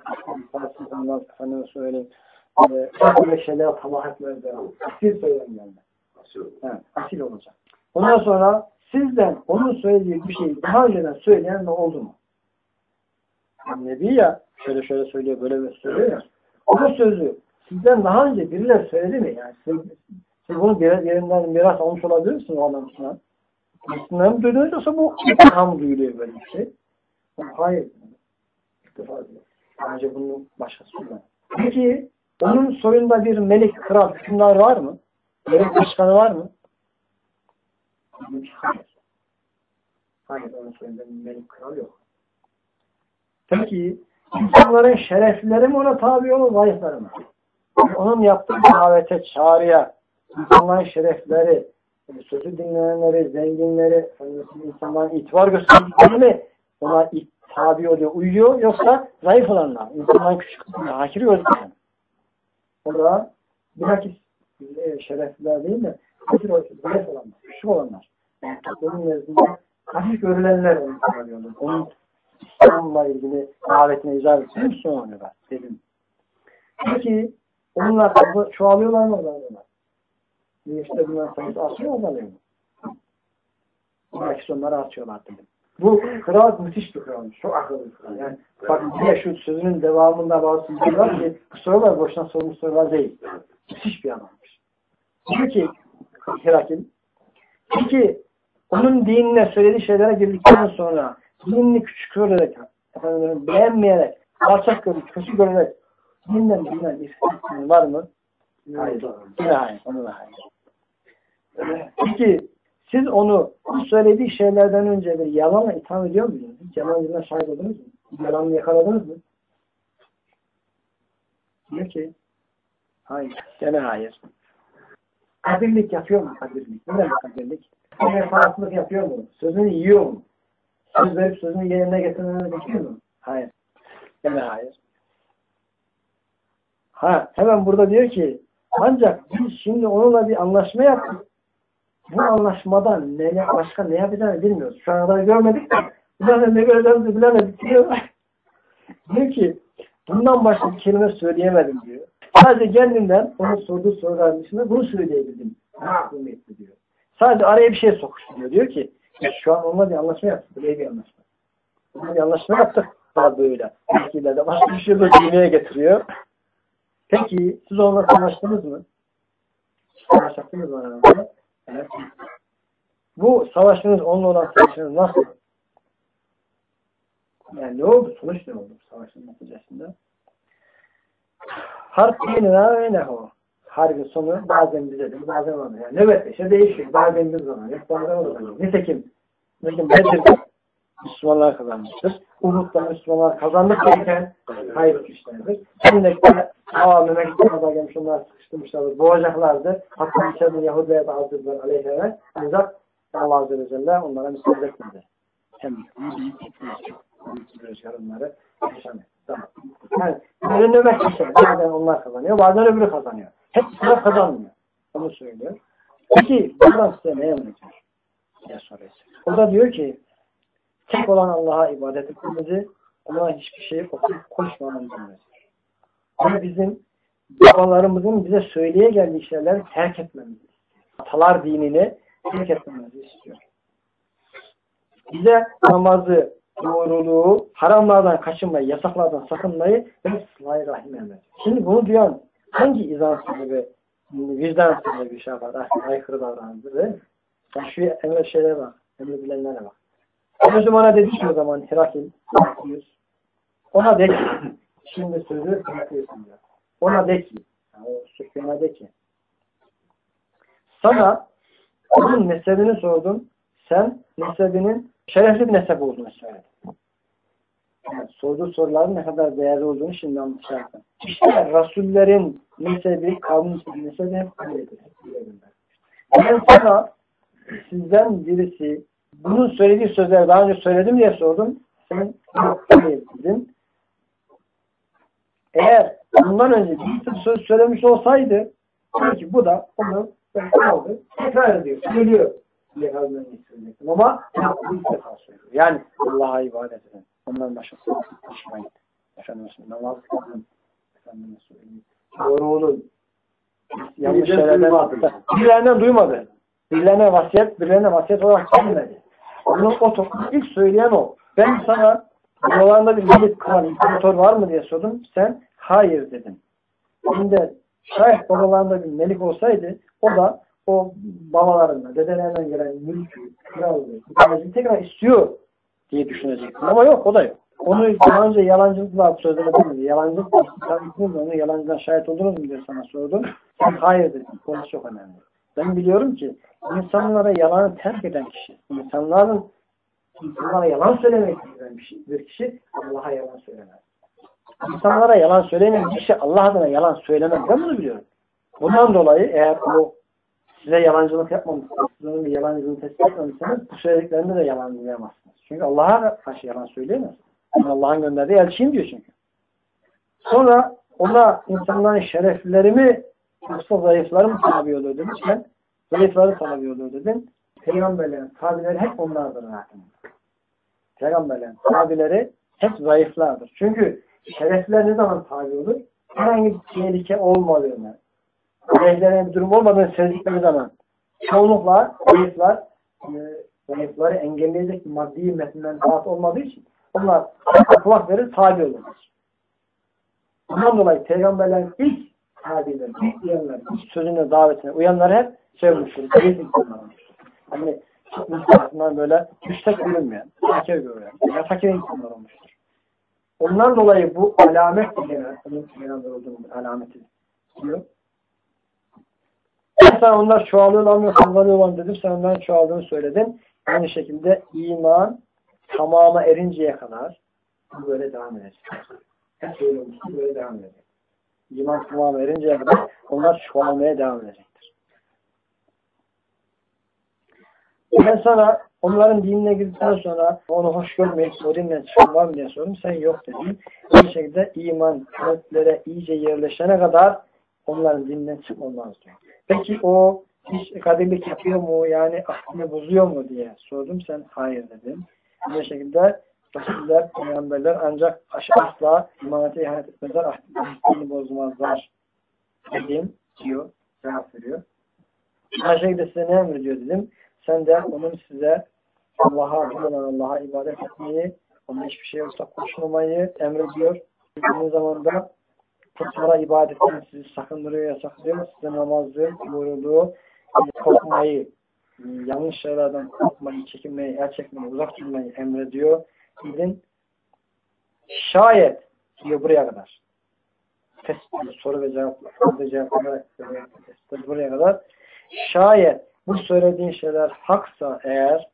falsız olmaz, efendim söyleyeyim. Ee, böyle şeyler tamah etmez. Asil söylenmeli. Evet, asil olacak. Ondan sonra sizden onun söylediği bir şeyi daha önceden söyleyen de oldu mu? Yani Nebi ya şöyle şöyle söylüyor, böyle böyle söylüyor ya. O sözü sizden daha önce birileri söyledi mi? Yani siz, siz bunu bir yerinden miras almış olabilirsiniz o anlamda. Aslında mı duydunuz yoksa bu ilham duyuluyor böyle bir şey. Hayır. Bence bunun başkası yok. Peki onun soyunda bir melik kral hükümdar var mı? Melik başkanı var mı? Hayır. Hayır soyunda bir melik kral yok. Peki insanların şerefleri mi ona tabi olur, zayıfları mı? Onun yaptığı davete, çağrıya, insanların şerefleri, sözü dinleyenleri, zenginleri, insanların itibar gösterdikleri mi ona tabi oluyor, uyuyor yoksa zayıf olanlar, insanların küçük hakiri gözükmeyen. O da bilakis e, şerefliler değil de hakir zayıf olanlar, küçük olanlar. Yani toplumun nezdinde hafif görülenler tabi Onun İslam'la ilgili davetine ettiğim son ben dedim. Peki onunla çoğalıyorlar mı azalıyorlar? İşte bunlar sayısı artıyor azalıyor mu? Belki sonları artıyorlar dedim. Bu kral müthiş bir kralmış. Çok akıllı bir kral. Yani Bak bir de şu sözünün devamında bazı sözler ki bu sorular boşuna sormuş sorular değil. Müthiş bir anlammış. Diyor ki Herakil peki onun dinine söylediği şeylere girdikten sonra dinini küçük görerek efendim, beğenmeyerek alçak görüp kötü görerek dinden dinen istisnin var mı? Hayır. Yine hayır. Onu da hayır. Peki siz onu söylediği şeylerden önce bir yalanla itham ediyor musunuz? Hiç yalancılığına şahit oldunuz mu? Yalanını yakaladınız mı? Diyor ki hayır. Gene hayır. Kadirlik yapıyor mu kadirlik? Ne demek kadirlik? Vefasızlık yapıyor mu? Sözünü yiyor mu? Söz verip sözünü yerine getirmene bekliyor mu? Hayır. Gene hayır. Ha, hemen burada diyor ki ancak biz şimdi onunla bir anlaşma yaptık. Bu anlaşmadan ne, başka ne yapacağını bilmiyoruz. Şu ana kadar görmedik de bundan ne göreceğimizi bilemedik diyor. diyor ki bundan başka kelime söyleyemedim diyor. Sadece kendimden onun sorduğu soruların dışında bunu söyleyebildim. Mahkum etti diyor. Sadece araya bir şey sokuşturuyor. Diyor ki şu an onunla bir anlaşma yaptık. Böyle bir anlaşma. Onunla bir anlaşma yaptık. Daha böyle. Eskilerde başka bir şey de dünyaya getiriyor. Peki siz onunla savaştınız mı? Savaş yaptınız mı aranızda? Evet. Bu savaşınız onunla olan savaşınız nasıl? Yani ne oldu? Sonuç ne oldu savaşın neticesinde? Harp yenine oynehu. Harbin sonu bazen bizedir, bazen ona. Yani nöbetleşe değişiyor. Bazen biz ona, yok bazen ona. Nitekim, nitekim Bedir'de Müslümanlar kazanmıştır. Uhud'da Müslümanlar kazandık derken hayır etmişlerdir. Şimdiki hava memleketine kadar gelmiş onlar sıkıştırmışlardır. Boğacaklardı. Hatta içeride Yahudi'ye de aldırdılar aleyhine. Ancak Allah Azze ve Celle onlara müsaade etmedi. Hem büyük rüzgarınları yaşamıyor. Tamam. Yani böyle nöbet geçer. Bazen onlar kazanıyor, bazen öbürü kazanıyor. Hep sıra kazanmıyor. Onu söylüyor. Peki buradan size ne emrediyor? diye soruyor. O da diyor ki tek olan Allah'a ibadet etmemizi, ona hiçbir şey okuyup konuşmamamızı emrediyor. Ama bizim babalarımızın bize söyleye geldiği şeyleri terk etmemizi. Atalar dinini terk etmemizi istiyor. Bize namazı, doğruluğu, haramlardan kaçınmayı, yasaklardan sakınmayı ve sıla rahim emrediyor. Şimdi bunu duyan hangi izan sahibi, vicdan sahibi bir şey yapar, aykırı davranır değil şu emre şeylere bak, emre bilenlere bak. Zaman dedi ki o zaman Herakil, ona de ki, şimdi sözü bırakıyorsun diyor. Ona de ki, yani o Süfyan'a de ki, sana onun nesebini sordum, sen nesebinin şerefli bir nesep olduğunu söyledin. Yani sorduğu soruların ne kadar değerli olduğunu şimdi anlaşacaksın. İşte Rasullerin nesebi, kavmin nesebi hep böyledir. Ben sana sizden birisi bunun söylediği sözleri daha önce söyledim diye sordum. Sen dedin. Eğer bundan önce bir söz söylemiş olsaydı ki bu da onu oldu. Tekrar ediyor. Söylüyor. Kalbimden söyleyecektim. Ama defa söylüyor. Yani Allah'a ibadet edin. Ondan başkası konuşmayın. Efendim namaz kılın. Efendim söyleyeyim. Doğru olun. Yanlış şeylerden birilerinden duymadı. Birilerine vasiyet, birilerine vasiyet olarak gelmedi. Onu o toplum ilk söyleyen o. Ben sana buralarında bir millet kılan imparator var mı diye sordum. Sen hayır dedin. Şimdi şayet babalarında bir melik olsaydı o da o babalarından, dedelerinden gelen mülkü, krallığı, tekrar istiyor diye düşünecektim. Ama yok o da yok. Onu daha önce yalancılıkla sözledim. Yalancılık onu yalancıdan şahit oldunuz mu diye sana sordum. Sen hayır dedin. Konu çok önemli. Ben biliyorum ki insanlara yalanı terk eden kişi, insanların insanlara yalan söylemek isteyen bir, şey, bir kişi Allah'a yalan söylemez. İnsanlara yalan söylemeyen kişi Allah adına yalan söylemez. Ben bunu biliyorum. Bundan dolayı eğer o size yalancılık yapmamışsınız, sizin bir yalancılığını tespit etmemişseniz bu söylediklerinde de yalanlayamazsınız. Çünkü Allah'a karşı yalan söyleyemez. Allah'ın gönderdiği elçiyim diyor çünkü. Sonra ona insanların şereflerimi yoksa zayıfları mı tabi oluyor demişken zayıfları tabi oluyor dedin. Peygamberlerin tabileri hep onlardır zaten. Peygamberlerin tabileri hep zayıflardır. Çünkü şerefler ne zaman tabi olur? Herhangi bir tehlike olmadığını, aleyhlerine bir durum olmadığını sezdikleri zaman çoğunlukla zayıflar e, zayıfları engelleyecek maddi metinden rahat olmadığı için Onlar kulak verir, tabi olurlar. Bundan dolayı peygamberlerin ilk tabileri, ilk diyenler, ilk sözüne, davetine uyanlar hep şey olmuştur. Büyük insanlar olmuştur. Hani tarafından böyle yüksek görünmeyen, fakir görünen, yani fakir insanlar olmuştur. Ondan dolayı bu alamet diye, onun peygamber olduğunun alameti diyor. Sen onlar çoğalıyorlar mı, fazlalıyorlar dedim. Sen onların çoğaldığını söyledin. Aynı şekilde iman tamama erinceye kadar böyle devam edecek. Hep böyle böyle devam edecek. İman tamama erinceye kadar onlar çoğalmaya devam edecektir. Ben sana onların dinine girdikten sonra onu hoş görmeyip o dinden çıkan var mı diye sordum. Sen yok dedin. Bir şekilde iman kalplere iyice yerleşene kadar onların dinden çıkmamaz diyor. Peki o hiç kadirlik yapıyor mu? Yani aklını bozuyor mu diye sordum. Sen hayır dedin. Bir şekilde Resuller, Peygamberler ancak asla imanete ihanet etmezler, ahdini bozmazlar dedim diyor, cevap veriyor. Her şekilde size ne emrediyor dedim. Sen de onun size Allah'a Allah'a ibadet etmeyi, onun hiçbir şeye ortak koşmamayı emrediyor. Aynı zamanda putlara ibadetten sizi sakındırıyor, yasaklıyor. Size namazı, buyurduğu korkmayı, yanlış şeylerden korkmayı, çekinmeyi, el çekmeyi, uzak durmayı emrediyor. Gidin. Şayet diyor buraya kadar. Test, soru ve cevaplar, soru ve cevaplar buraya kadar. Şayet bu söylediğin şeyler haksa eğer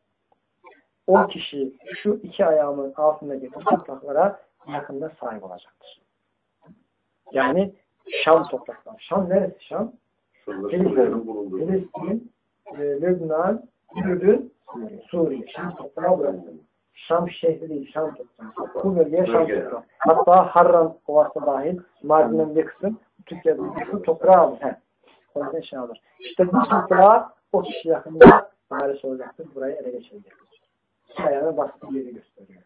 o kişi şu iki ayağımın altındaki topraklara yakında sahip olacaktır. Yani Şam toprakları. Şam neresi Şam? Filistin, e, Lübnan, Ürdün, Suriye. Şam toprağı burası. Şam şehri değil, Şam toprağı. Bu bölgeye Şam toprağı. Hatta Harran Ovası dahil Mardin'in bir kısım, Türkiye'de bir kısım toprağı alır. He. O yüzden şey alır. İşte bu toprağı o kişi yakında varis olacaktır. Burayı ele geçirecektir. Ayağına bastığı yeri gösteriyor.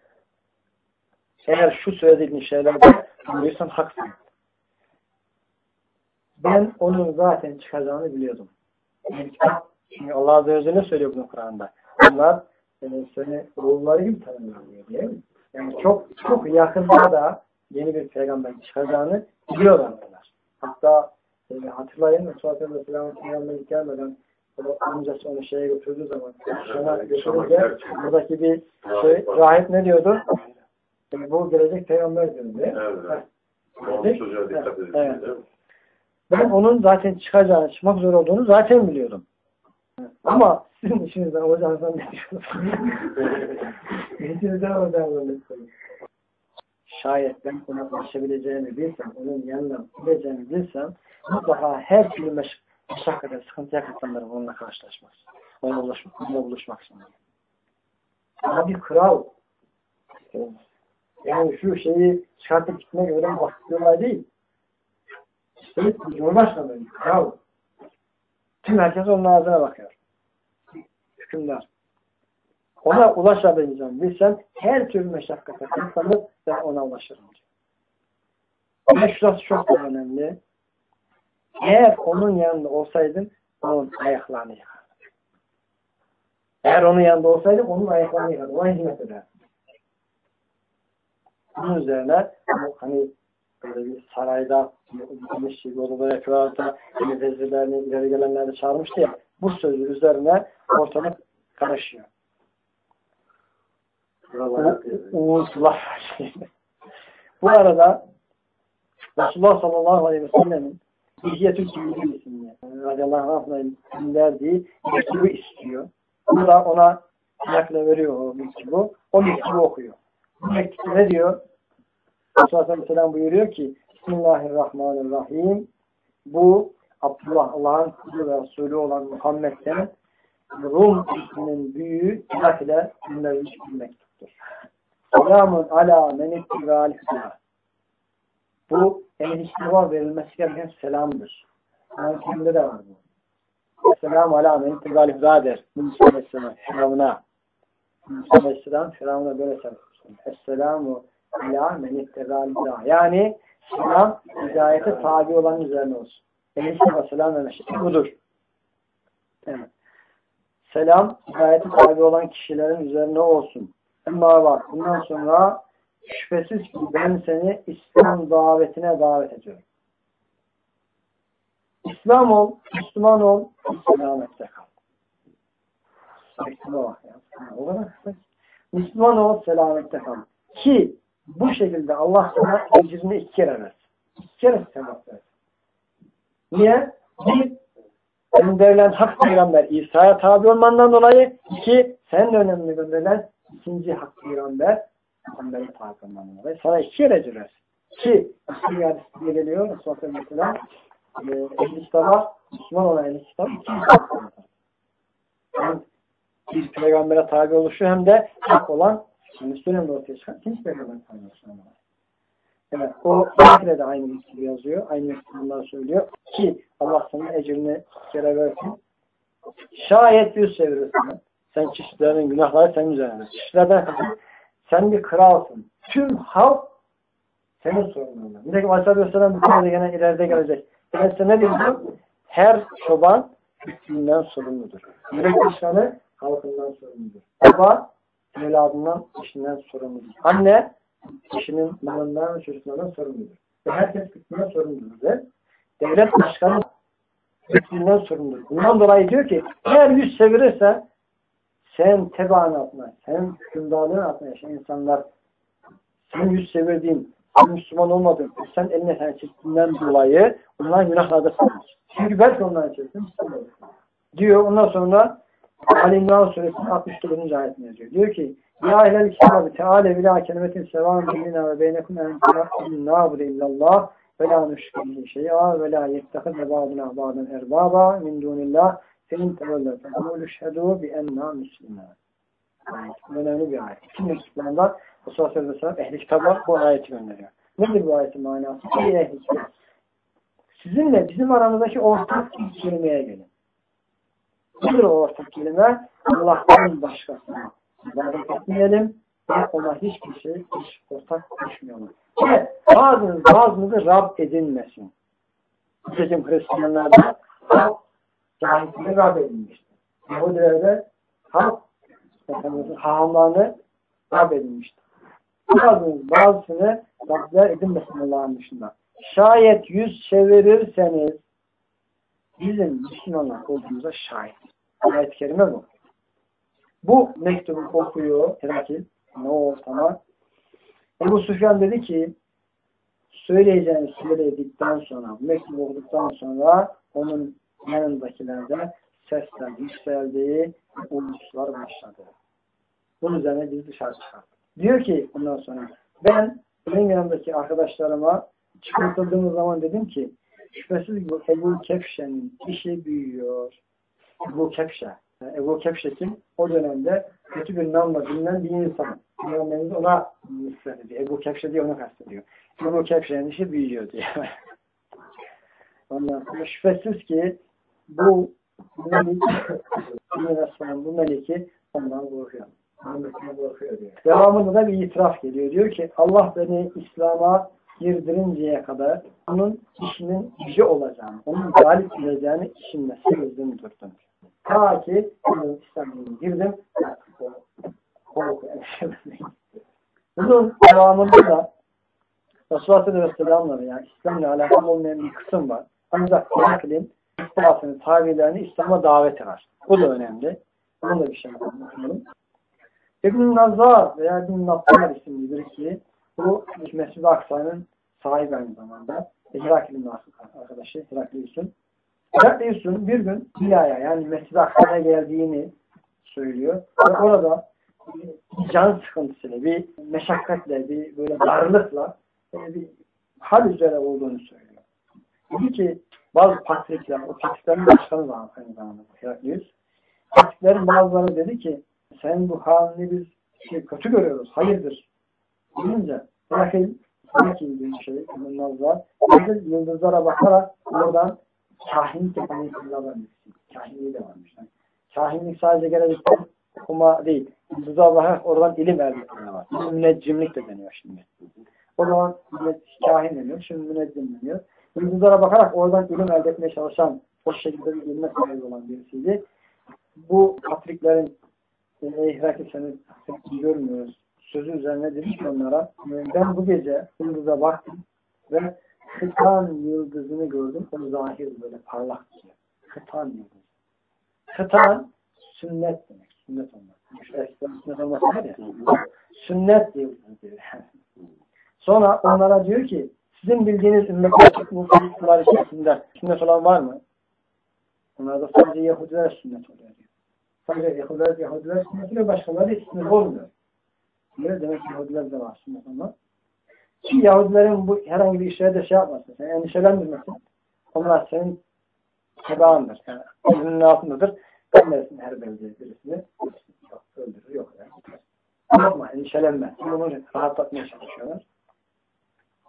Eğer şu söylediğin şeylerde buyursan haksın. Ben onun zaten çıkacağını biliyordum. Çünkü Allah Azze ve Celle söylüyor bunu Kur'an'da. Onlar yani seni ruhları gibi tanımlıyor diye? Yani çok çok yakında da yeni bir peygamber çıkacağını biliyorlar onlar. Hatta e, hatırlayın Resulullah Aleyhisselam'ın peygamberlik gelmeden amcası onu şeye götürdüğü zaman şuna götürünce buradaki bir şey rahip ne diyordu? Yani bu gelecek peygamber diyordu. Evet. evet. evet. evet. Ben onun zaten çıkacağını, çıkmak zor olduğunu zaten biliyordum. Ama sizin işinizden olacağınızdan ne diyorsunuz? İşinizden olacağınızdan ne diyorsunuz? Şayet ben ona ulaşabileceğimi bilsem, onun yanına gideceğimi bilsem, mutlaka her türlü meş meşakkate, sıkıntıya katanlarım onunla karşılaşmaz. Onunla buluşmak, onunla buluşmak için. Ama bir kral, yani şu şeyi çıkartıp gitmek öyle basit bir olay değil. Üstelik Cumhurbaşkanı, kral. Tüm herkes onun ağzına bakıyor. Hükümdar. Ona ulaşabileceğim bilsem her türlü meşakkate katlanıp ben ona ulaşırım. Ve şurası çok önemli. Eğer onun yanında olsaydım onun ayaklarını yıkardım. Eğer onun yanında olsaydım onun ayaklarını yıkardım. Ona hizmet ederdim. Bunun üzerine hani böyle bir sarayda gitmiş gibi odalara yapıyorlar da vezirlerini ileri gelenler de çağırmıştı ya bu sözü üzerine ortalık karışıyor. Uğuzlar Bu arada Resulullah sallallahu aleyhi ve sellemin İhyetül Cibri isimli radıyallahu anh'ın verdiği mektubu istiyor. Bu da ona nakle veriyor o mektubu. O mektubu okuyor. Bu mektubu ne diyor? Resulullah Aleyhisselam buyuruyor ki Bismillahirrahmanirrahim bu Abdullah Allah'ın kulu ve Resulü olan Muhammed'den Rum isminin büyüğü ilah ile gönderilmiş bir mektuptur. Selamun ala menittigal Bu en ihtiva verilmesi gereken selamdır. Yani kimde de var bu. Selamun ala menittigal hüdader. Musa Aleyhisselam Firavun'a. Musa Aleyhisselam Firavun'a böyle selam. Esselamu ila menittigal Yani selam hidayete tabi olan üzerine olsun. Aleyhisselam selam ve meşreti budur. Evet. Selam hidayete tabi olan kişilerin üzerine olsun. Ama var. Bundan sonra şüphesiz ki ben seni İslam davetine davet ediyorum. İslam ol, Müslüman ol, selamette kal. Bak Müslüman ol, selamette kal. Ki bu şekilde Allah sana ecrini iki kere versin. İki kere sevap versin. Niye? Bir, gönderilen hak peygamber İsa'ya tabi olmandan dolayı iki, sen de önemli gönderilen ikinci hak peygamber Muhammed'e tabi olmandan dolayı sana iki kere ecir versin. Ki, bir hadis geliyor, sohbet mesela, e, ehli kitaba, Müslüman olan ehli kitap, iki yani bir peygambere tabi oluşu hem de hak olan Müslüman ortaya çıkan kim peygamber oluşu Evet, o ayette de aynı mektubu yazıyor. Aynı mektubundan söylüyor. Ki Allah senin ecrini kere versin. Şayet yüz çevirirsin. Sen kişilerin günahları senin üzerine. Kişilerden sen bir kralsın. Tüm halk senin sorumluluğunda. Nitekim Aleyhisselatü Vesselam bu konuda yine ileride gelecek. Dolayısıyla ne diyor? Her çoban bütününden sorumludur. Yürek başkanı halkından sorumludur. Baba evladından, işinden sorumludur. Anne kişinin malından ve çocuklarından sorumludur. Ve herkes bütününden sorumludur. Ve devlet başkanı bütününden sorumludur. Bundan dolayı diyor ki eğer yüz çevirirse sen tebaanın altına, sen hükümdarlığın altına yaşayan insanlar sen yüz çevirdiğin, sen Müslüman olmadın, sen eline sen çektiğinden dolayı onların günahlarda sanır. Çünkü belki onların içerisinde Müslüman Diyor ondan sonra Ali İmran Suresinin 69. ayetini yazıyor. Diyor ki Ya ehlel kitabı teale bila kelimetin sevan bilina ve beynekum en nâbudu illallah ve la nüşkilihi şey'a ve la yettehidne ba'dına ba'dan erbaba min dunillah senin tevellet ekulü şhedû bi enna müslüman. Önemli bir ayet. Kim Müslümanlar Resulullah sallallahu aleyhi ve sellem ehli kitaba bu ayeti gönderiyor. Nedir bu ayetin manası? Ey ehli kitap. Sizinle bizim aramızdaki ortak kelimeye gelin. Nedir o ortak kelime? Allah'tan başkasına ibadet etmeyelim ve ona hiçbir şey hiç ortak düşmeyelim. Ve bazınız bazınızı Rab edinmesin. Bizim Hristiyanlarda halk cahilliği Rab edinmiştir. Yahudilerde halk hahamlarını Rab edinmiştir. Bazınız bazısını Rabler edinmesin Allah'ın dışında. Şayet yüz çevirirseniz bizim Müslümanlar olduğumuza şahit. Ayet-i kerime bu. Bu mektubu okuyor Herakil. Ne ortama? Ebu Süfyan dedi ki söyleyeceğini söyledikten sonra, mektubu okuduktan sonra onun yanındakilerden sesler yükseldiği uluslar başladı. Bunun üzerine biz dışarı çıkardık. Diyor ki ondan sonra ben benim yanımdaki arkadaşlarıma çıkartıldığımız zaman dedim ki şüphesiz bu Ebu Kefşe'nin işi büyüyor. Ebu Kefşe. Yani Ebu Kefşe kim? O dönemde kötü bir namla bilinen bir insan. Peygamberimiz ona nispet ediyor. Ebu Kefşe diye onu kastediyor. Ebu Kefşe'nin işi büyüyor diyor. Ondan sonra şüphesiz ki bu melik, bu meleki ondan korkuyor. korkuyor diyor. Devamında da bir itiraf geliyor. Diyor ki Allah beni İslam'a girdirinceye kadar onun işinin yüce olacağını, onun galip olacağını işimle sezdim durdum. Ta ki onun İslam'ına girdim. Bunun devamında da Resulullah Aleyhisselam'la yani İslam'la alakalı olmayan bir kısım var. Ancak Herakil'in İslam'ın tabilerini İslam'a daveti var. Bu da önemli. Bunu da bir şey anlatmayalım. İbn-i Nazar veya İbn-i Nazar isimli birisi bu Mescid-i Aksa'nın sahibi aynı zamanda. Herakli'nin arkadaşı Heraklius'un. Heraklius'un bir gün Hilay'a yani Mescid-i Aksa'ya geldiğini söylüyor. Ve orada bir can sıkıntısıyla, bir meşakkatle, bir böyle darlıkla bir hal üzere olduğunu söylüyor. Dedi ki bazı patrikler, o patriklerin başkanı var aynı zamanda Heraklius. Patriklerin bazıları dedi ki sen bu halini biz şey, kötü görüyoruz, hayırdır. Deyince Heraklius Sanki bir şey, bunlar Yıldızlara bakarak oradan kahinlik yeteneği kullanabilirsin. Kahinliği de varmış. Yani kahinlik sadece gelecekten okuma değil. Yıldızlara bakarak oradan ilim elde etmeye var. Müneccimlik de deniyor şimdi. O zaman kahin deniyor. Şimdi müneccim deniyor. Yıldızlara bakarak oradan ilim elde etmeye çalışan o şekilde bir ilme sahibi olan birisiydi. Bu patriklerin e, ihrak seni görmüyoruz sözü üzerine dedi ki onlara ben bu gece yıldıza baktım ve Hıtan yıldızını gördüm. O zahir böyle parlak diyor. Hıtan yıldızı. Hıtan sünnet demek. Sünnet olmak. İşte sünnet olması var ya. Sünnet yıldızı diyor. Sonra onlara diyor ki sizin bildiğiniz ümmetler bu kılıklar içerisinde sünnet olan var mı? Onlarda sadece Yahudiler sünnet oluyor diyor. Sadece Yahudiler, Yahudiler sünnet oluyor, başkaları hiç sünnet olmuyor. Böyle demek ki Yahudiler de var sünnet olmak. Ki Yahudilerin bu herhangi bir işlerde şey yapmasın, seni endişelendirmesin. Onlar senin tebaandır. Yani elinin altındadır. Göndersin her belediye birisini. Yok, öldürür, yok. Yani. Yapma, endişelenme. Bunu rahatlatmaya çalışıyorlar.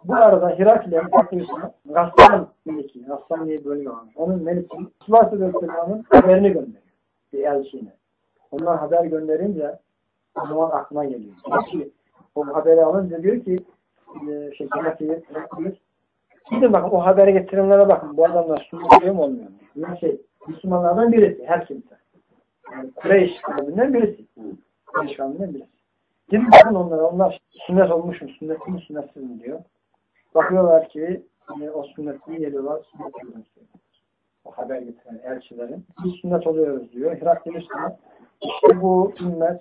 Bu arada Hirakli'ye bakıyorsunuz Gassan Meliki, Gassan diye bölge var. Onun Meliki, Sılas Aleyhisselam'ın haberini gönderiyor. Bir elçiğine. Onlar haber gönderince o zaman aklına geliyor. Çünkü o haberi alınca diyor ki e, şey, Hirakli'ye Gidin bakın o haberi getirenlere bakın. Bu adamlar sünnet mu olmuyor mu? Bir şey, Müslümanlardan birisi, her kimse. Yani Kureyş kavminden birisi. Kureyş kavminden birisi. Gidin bakın onlara, onlar sünnet olmuş mu, sünnetli mi, sünnetsiz mi diyor. Bakıyorlar ki yani o sünnetini geliyorlar, sünnet O haber getiren elçilerin. Biz sünnet oluyoruz diyor. Hiraklius işte bu ümmet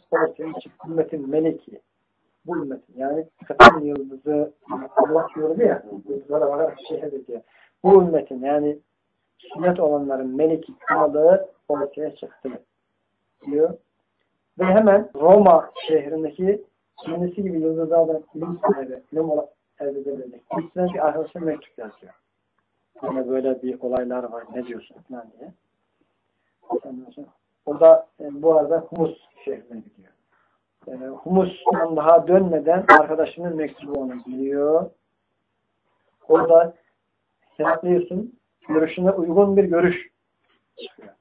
çıktı. Ümmetin meleki. Bu ümmetin yani katan yıldızı Allah diyordu ya yıldızlara bakarak şey diyor. Bu ümmetin yani sünnet olanların meleki kanalı ortaya çıktı diyor. Ve hemen Roma şehrindeki kendisi gibi yıldızlardan ilim sahibi, ilim elde edebildik. Üstüne bir arkadaşa mektup yazıyor. Yani böyle bir olaylar var ne diyorsun falan diye. O da e, bu arada Humus şehrine gidiyor. E, Humus'tan daha dönmeden arkadaşının mektubu onu biliyor. Orada Heraklius'un görüşüne uygun bir görüş çıkıyor.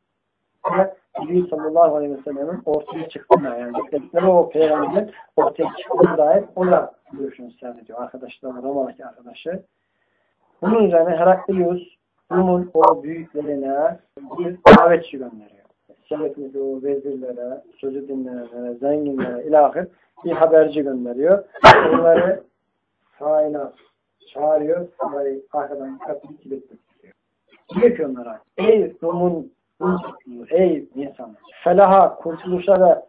Ve Nebi sallallahu aleyhi ve sellem'in ortaya çıktığına yani dedikleri o peygamberin ortaya çıktığına dair o da görüşünü seyrediyor. Arkadaşlar, Roma'daki arkadaşı. Bunun üzerine Heraklius Rum'un o büyüklerine bir davetçi gönderiyor. Şerefli o vezirlere, sözü dinleyenlere, zenginlere, ilahir bir haberci gönderiyor. Onları sahine çağırıyor. Onları arkadan kapıyı kilitliyor. Diyor ki onlara, ey Rum'un ey insan, felaha, kurtuluşa ve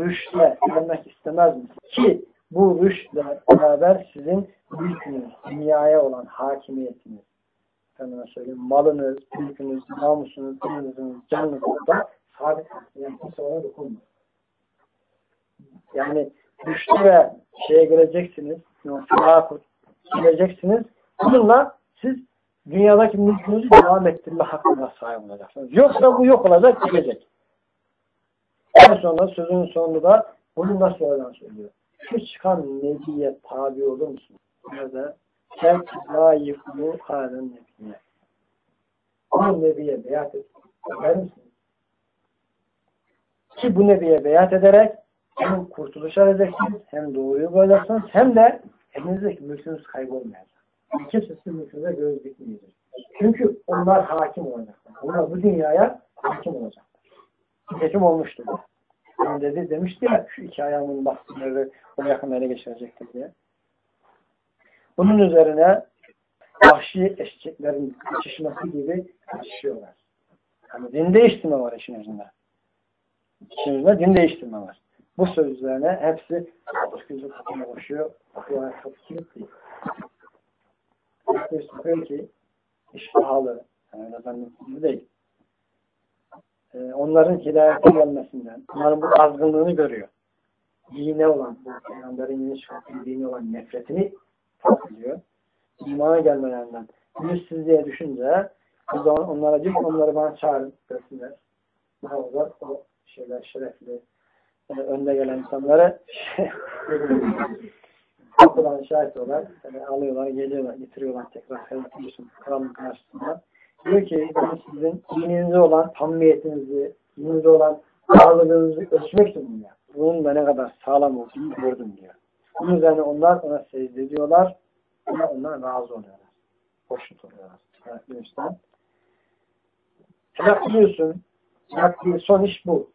rüşte gelmek istemez misin? Ki bu rüştle beraber sizin mülkünüz, dünyaya olan hakimiyetiniz, efendime söyleyeyim, malınız, mülkünüz, namusunuz, dininiz, canınız da yani kimse rüşte ve şeye geleceksiniz, yani geleceksiniz. Bununla siz dünyadaki mülkünüzü devam ettirme hakkına sahip olacaksınız. Yoksa bu yok olacak, gidecek. En sonra sözün sonunda bunu nasıl oradan söylüyor? Şu çıkan nebiye tabi olur musun? Nerede? Sen layıklı halen nebiye. O nebiye beyat et. Eder misin? Ki bu nebiye beyat ederek hem kurtuluşa edeceksiniz, hem doğruyu bulacaksınız, hem de elinizdeki mülkünüz kaybolmayacak. Kimse sizin mülkünüze göz dikmeyecek. Çünkü onlar hakim olacaklar. Onlar bu dünyaya hakim olacaklar. Nitekim olmuştur. Yani dedi, demişti ya şu iki ayağımın bastımları o yakın ele geçirecektir diye. Bunun üzerine vahşi eşeklerin kaçışması gibi kaçışıyorlar. Yani din değiştirme var işin ucunda. Ucunda din değiştirme var. Bu söz üzerine hepsi gözü kapına koşuyor. Bakıyorlar kapı kilitli. Bakıyor ki iş pahalı. Yani zannettiğimiz değil e, onların hidayete gelmesinden, onların bu azgınlığını görüyor. Dine olan, bu peygamberin yeni çıkarttığı dini olan nefretini ediyor. İmana gelmelerinden yüzsüzlüğe düşünce o zaman onlara diyor ki onları bana çağırın desinler. Ne olur? O şeyler şerefli yani e, önde gelen insanları kapıdan şahit olarak yani alıyorlar, geliyorlar, getiriyorlar tekrar kralın karşısında. Diyor ki ben sizin dininize olan samimiyetinizi, dininize olan sağlığınızı ölçmek için yaptım. Bunun da ne kadar sağlam olduğunu gördüm diyor. Bunun üzerine onlar ona secde ediyorlar ama onlar razı oluyorlar. Hoşnut oluyorlar. Arkadaşlar. Helak biliyorsun. Yaptığı son iş bu.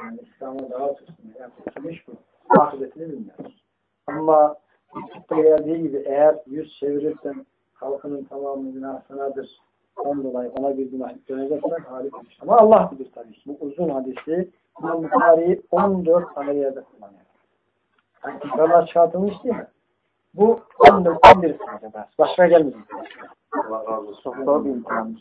Yani İslam'a daha tutsun. Son iş bu. Akıbetini bilmiyoruz. Ama Yusuf'ta geldiği gibi eğer yüz çevirirsen halkının tamamı günah sanadır. Ondan dolayı ona bir günah yükleneceksen harikadır. Ama Allah bilir tabii ki. Bu uzun hadisi İmam Bukhari 14 tane yerde kullanıyor. Yani tekrarlar çıkartılmış değil mi? Bu 14 11 sadece ders. Başka gelmedi. Allah razı olsun. Çok zor bir imtihanmış.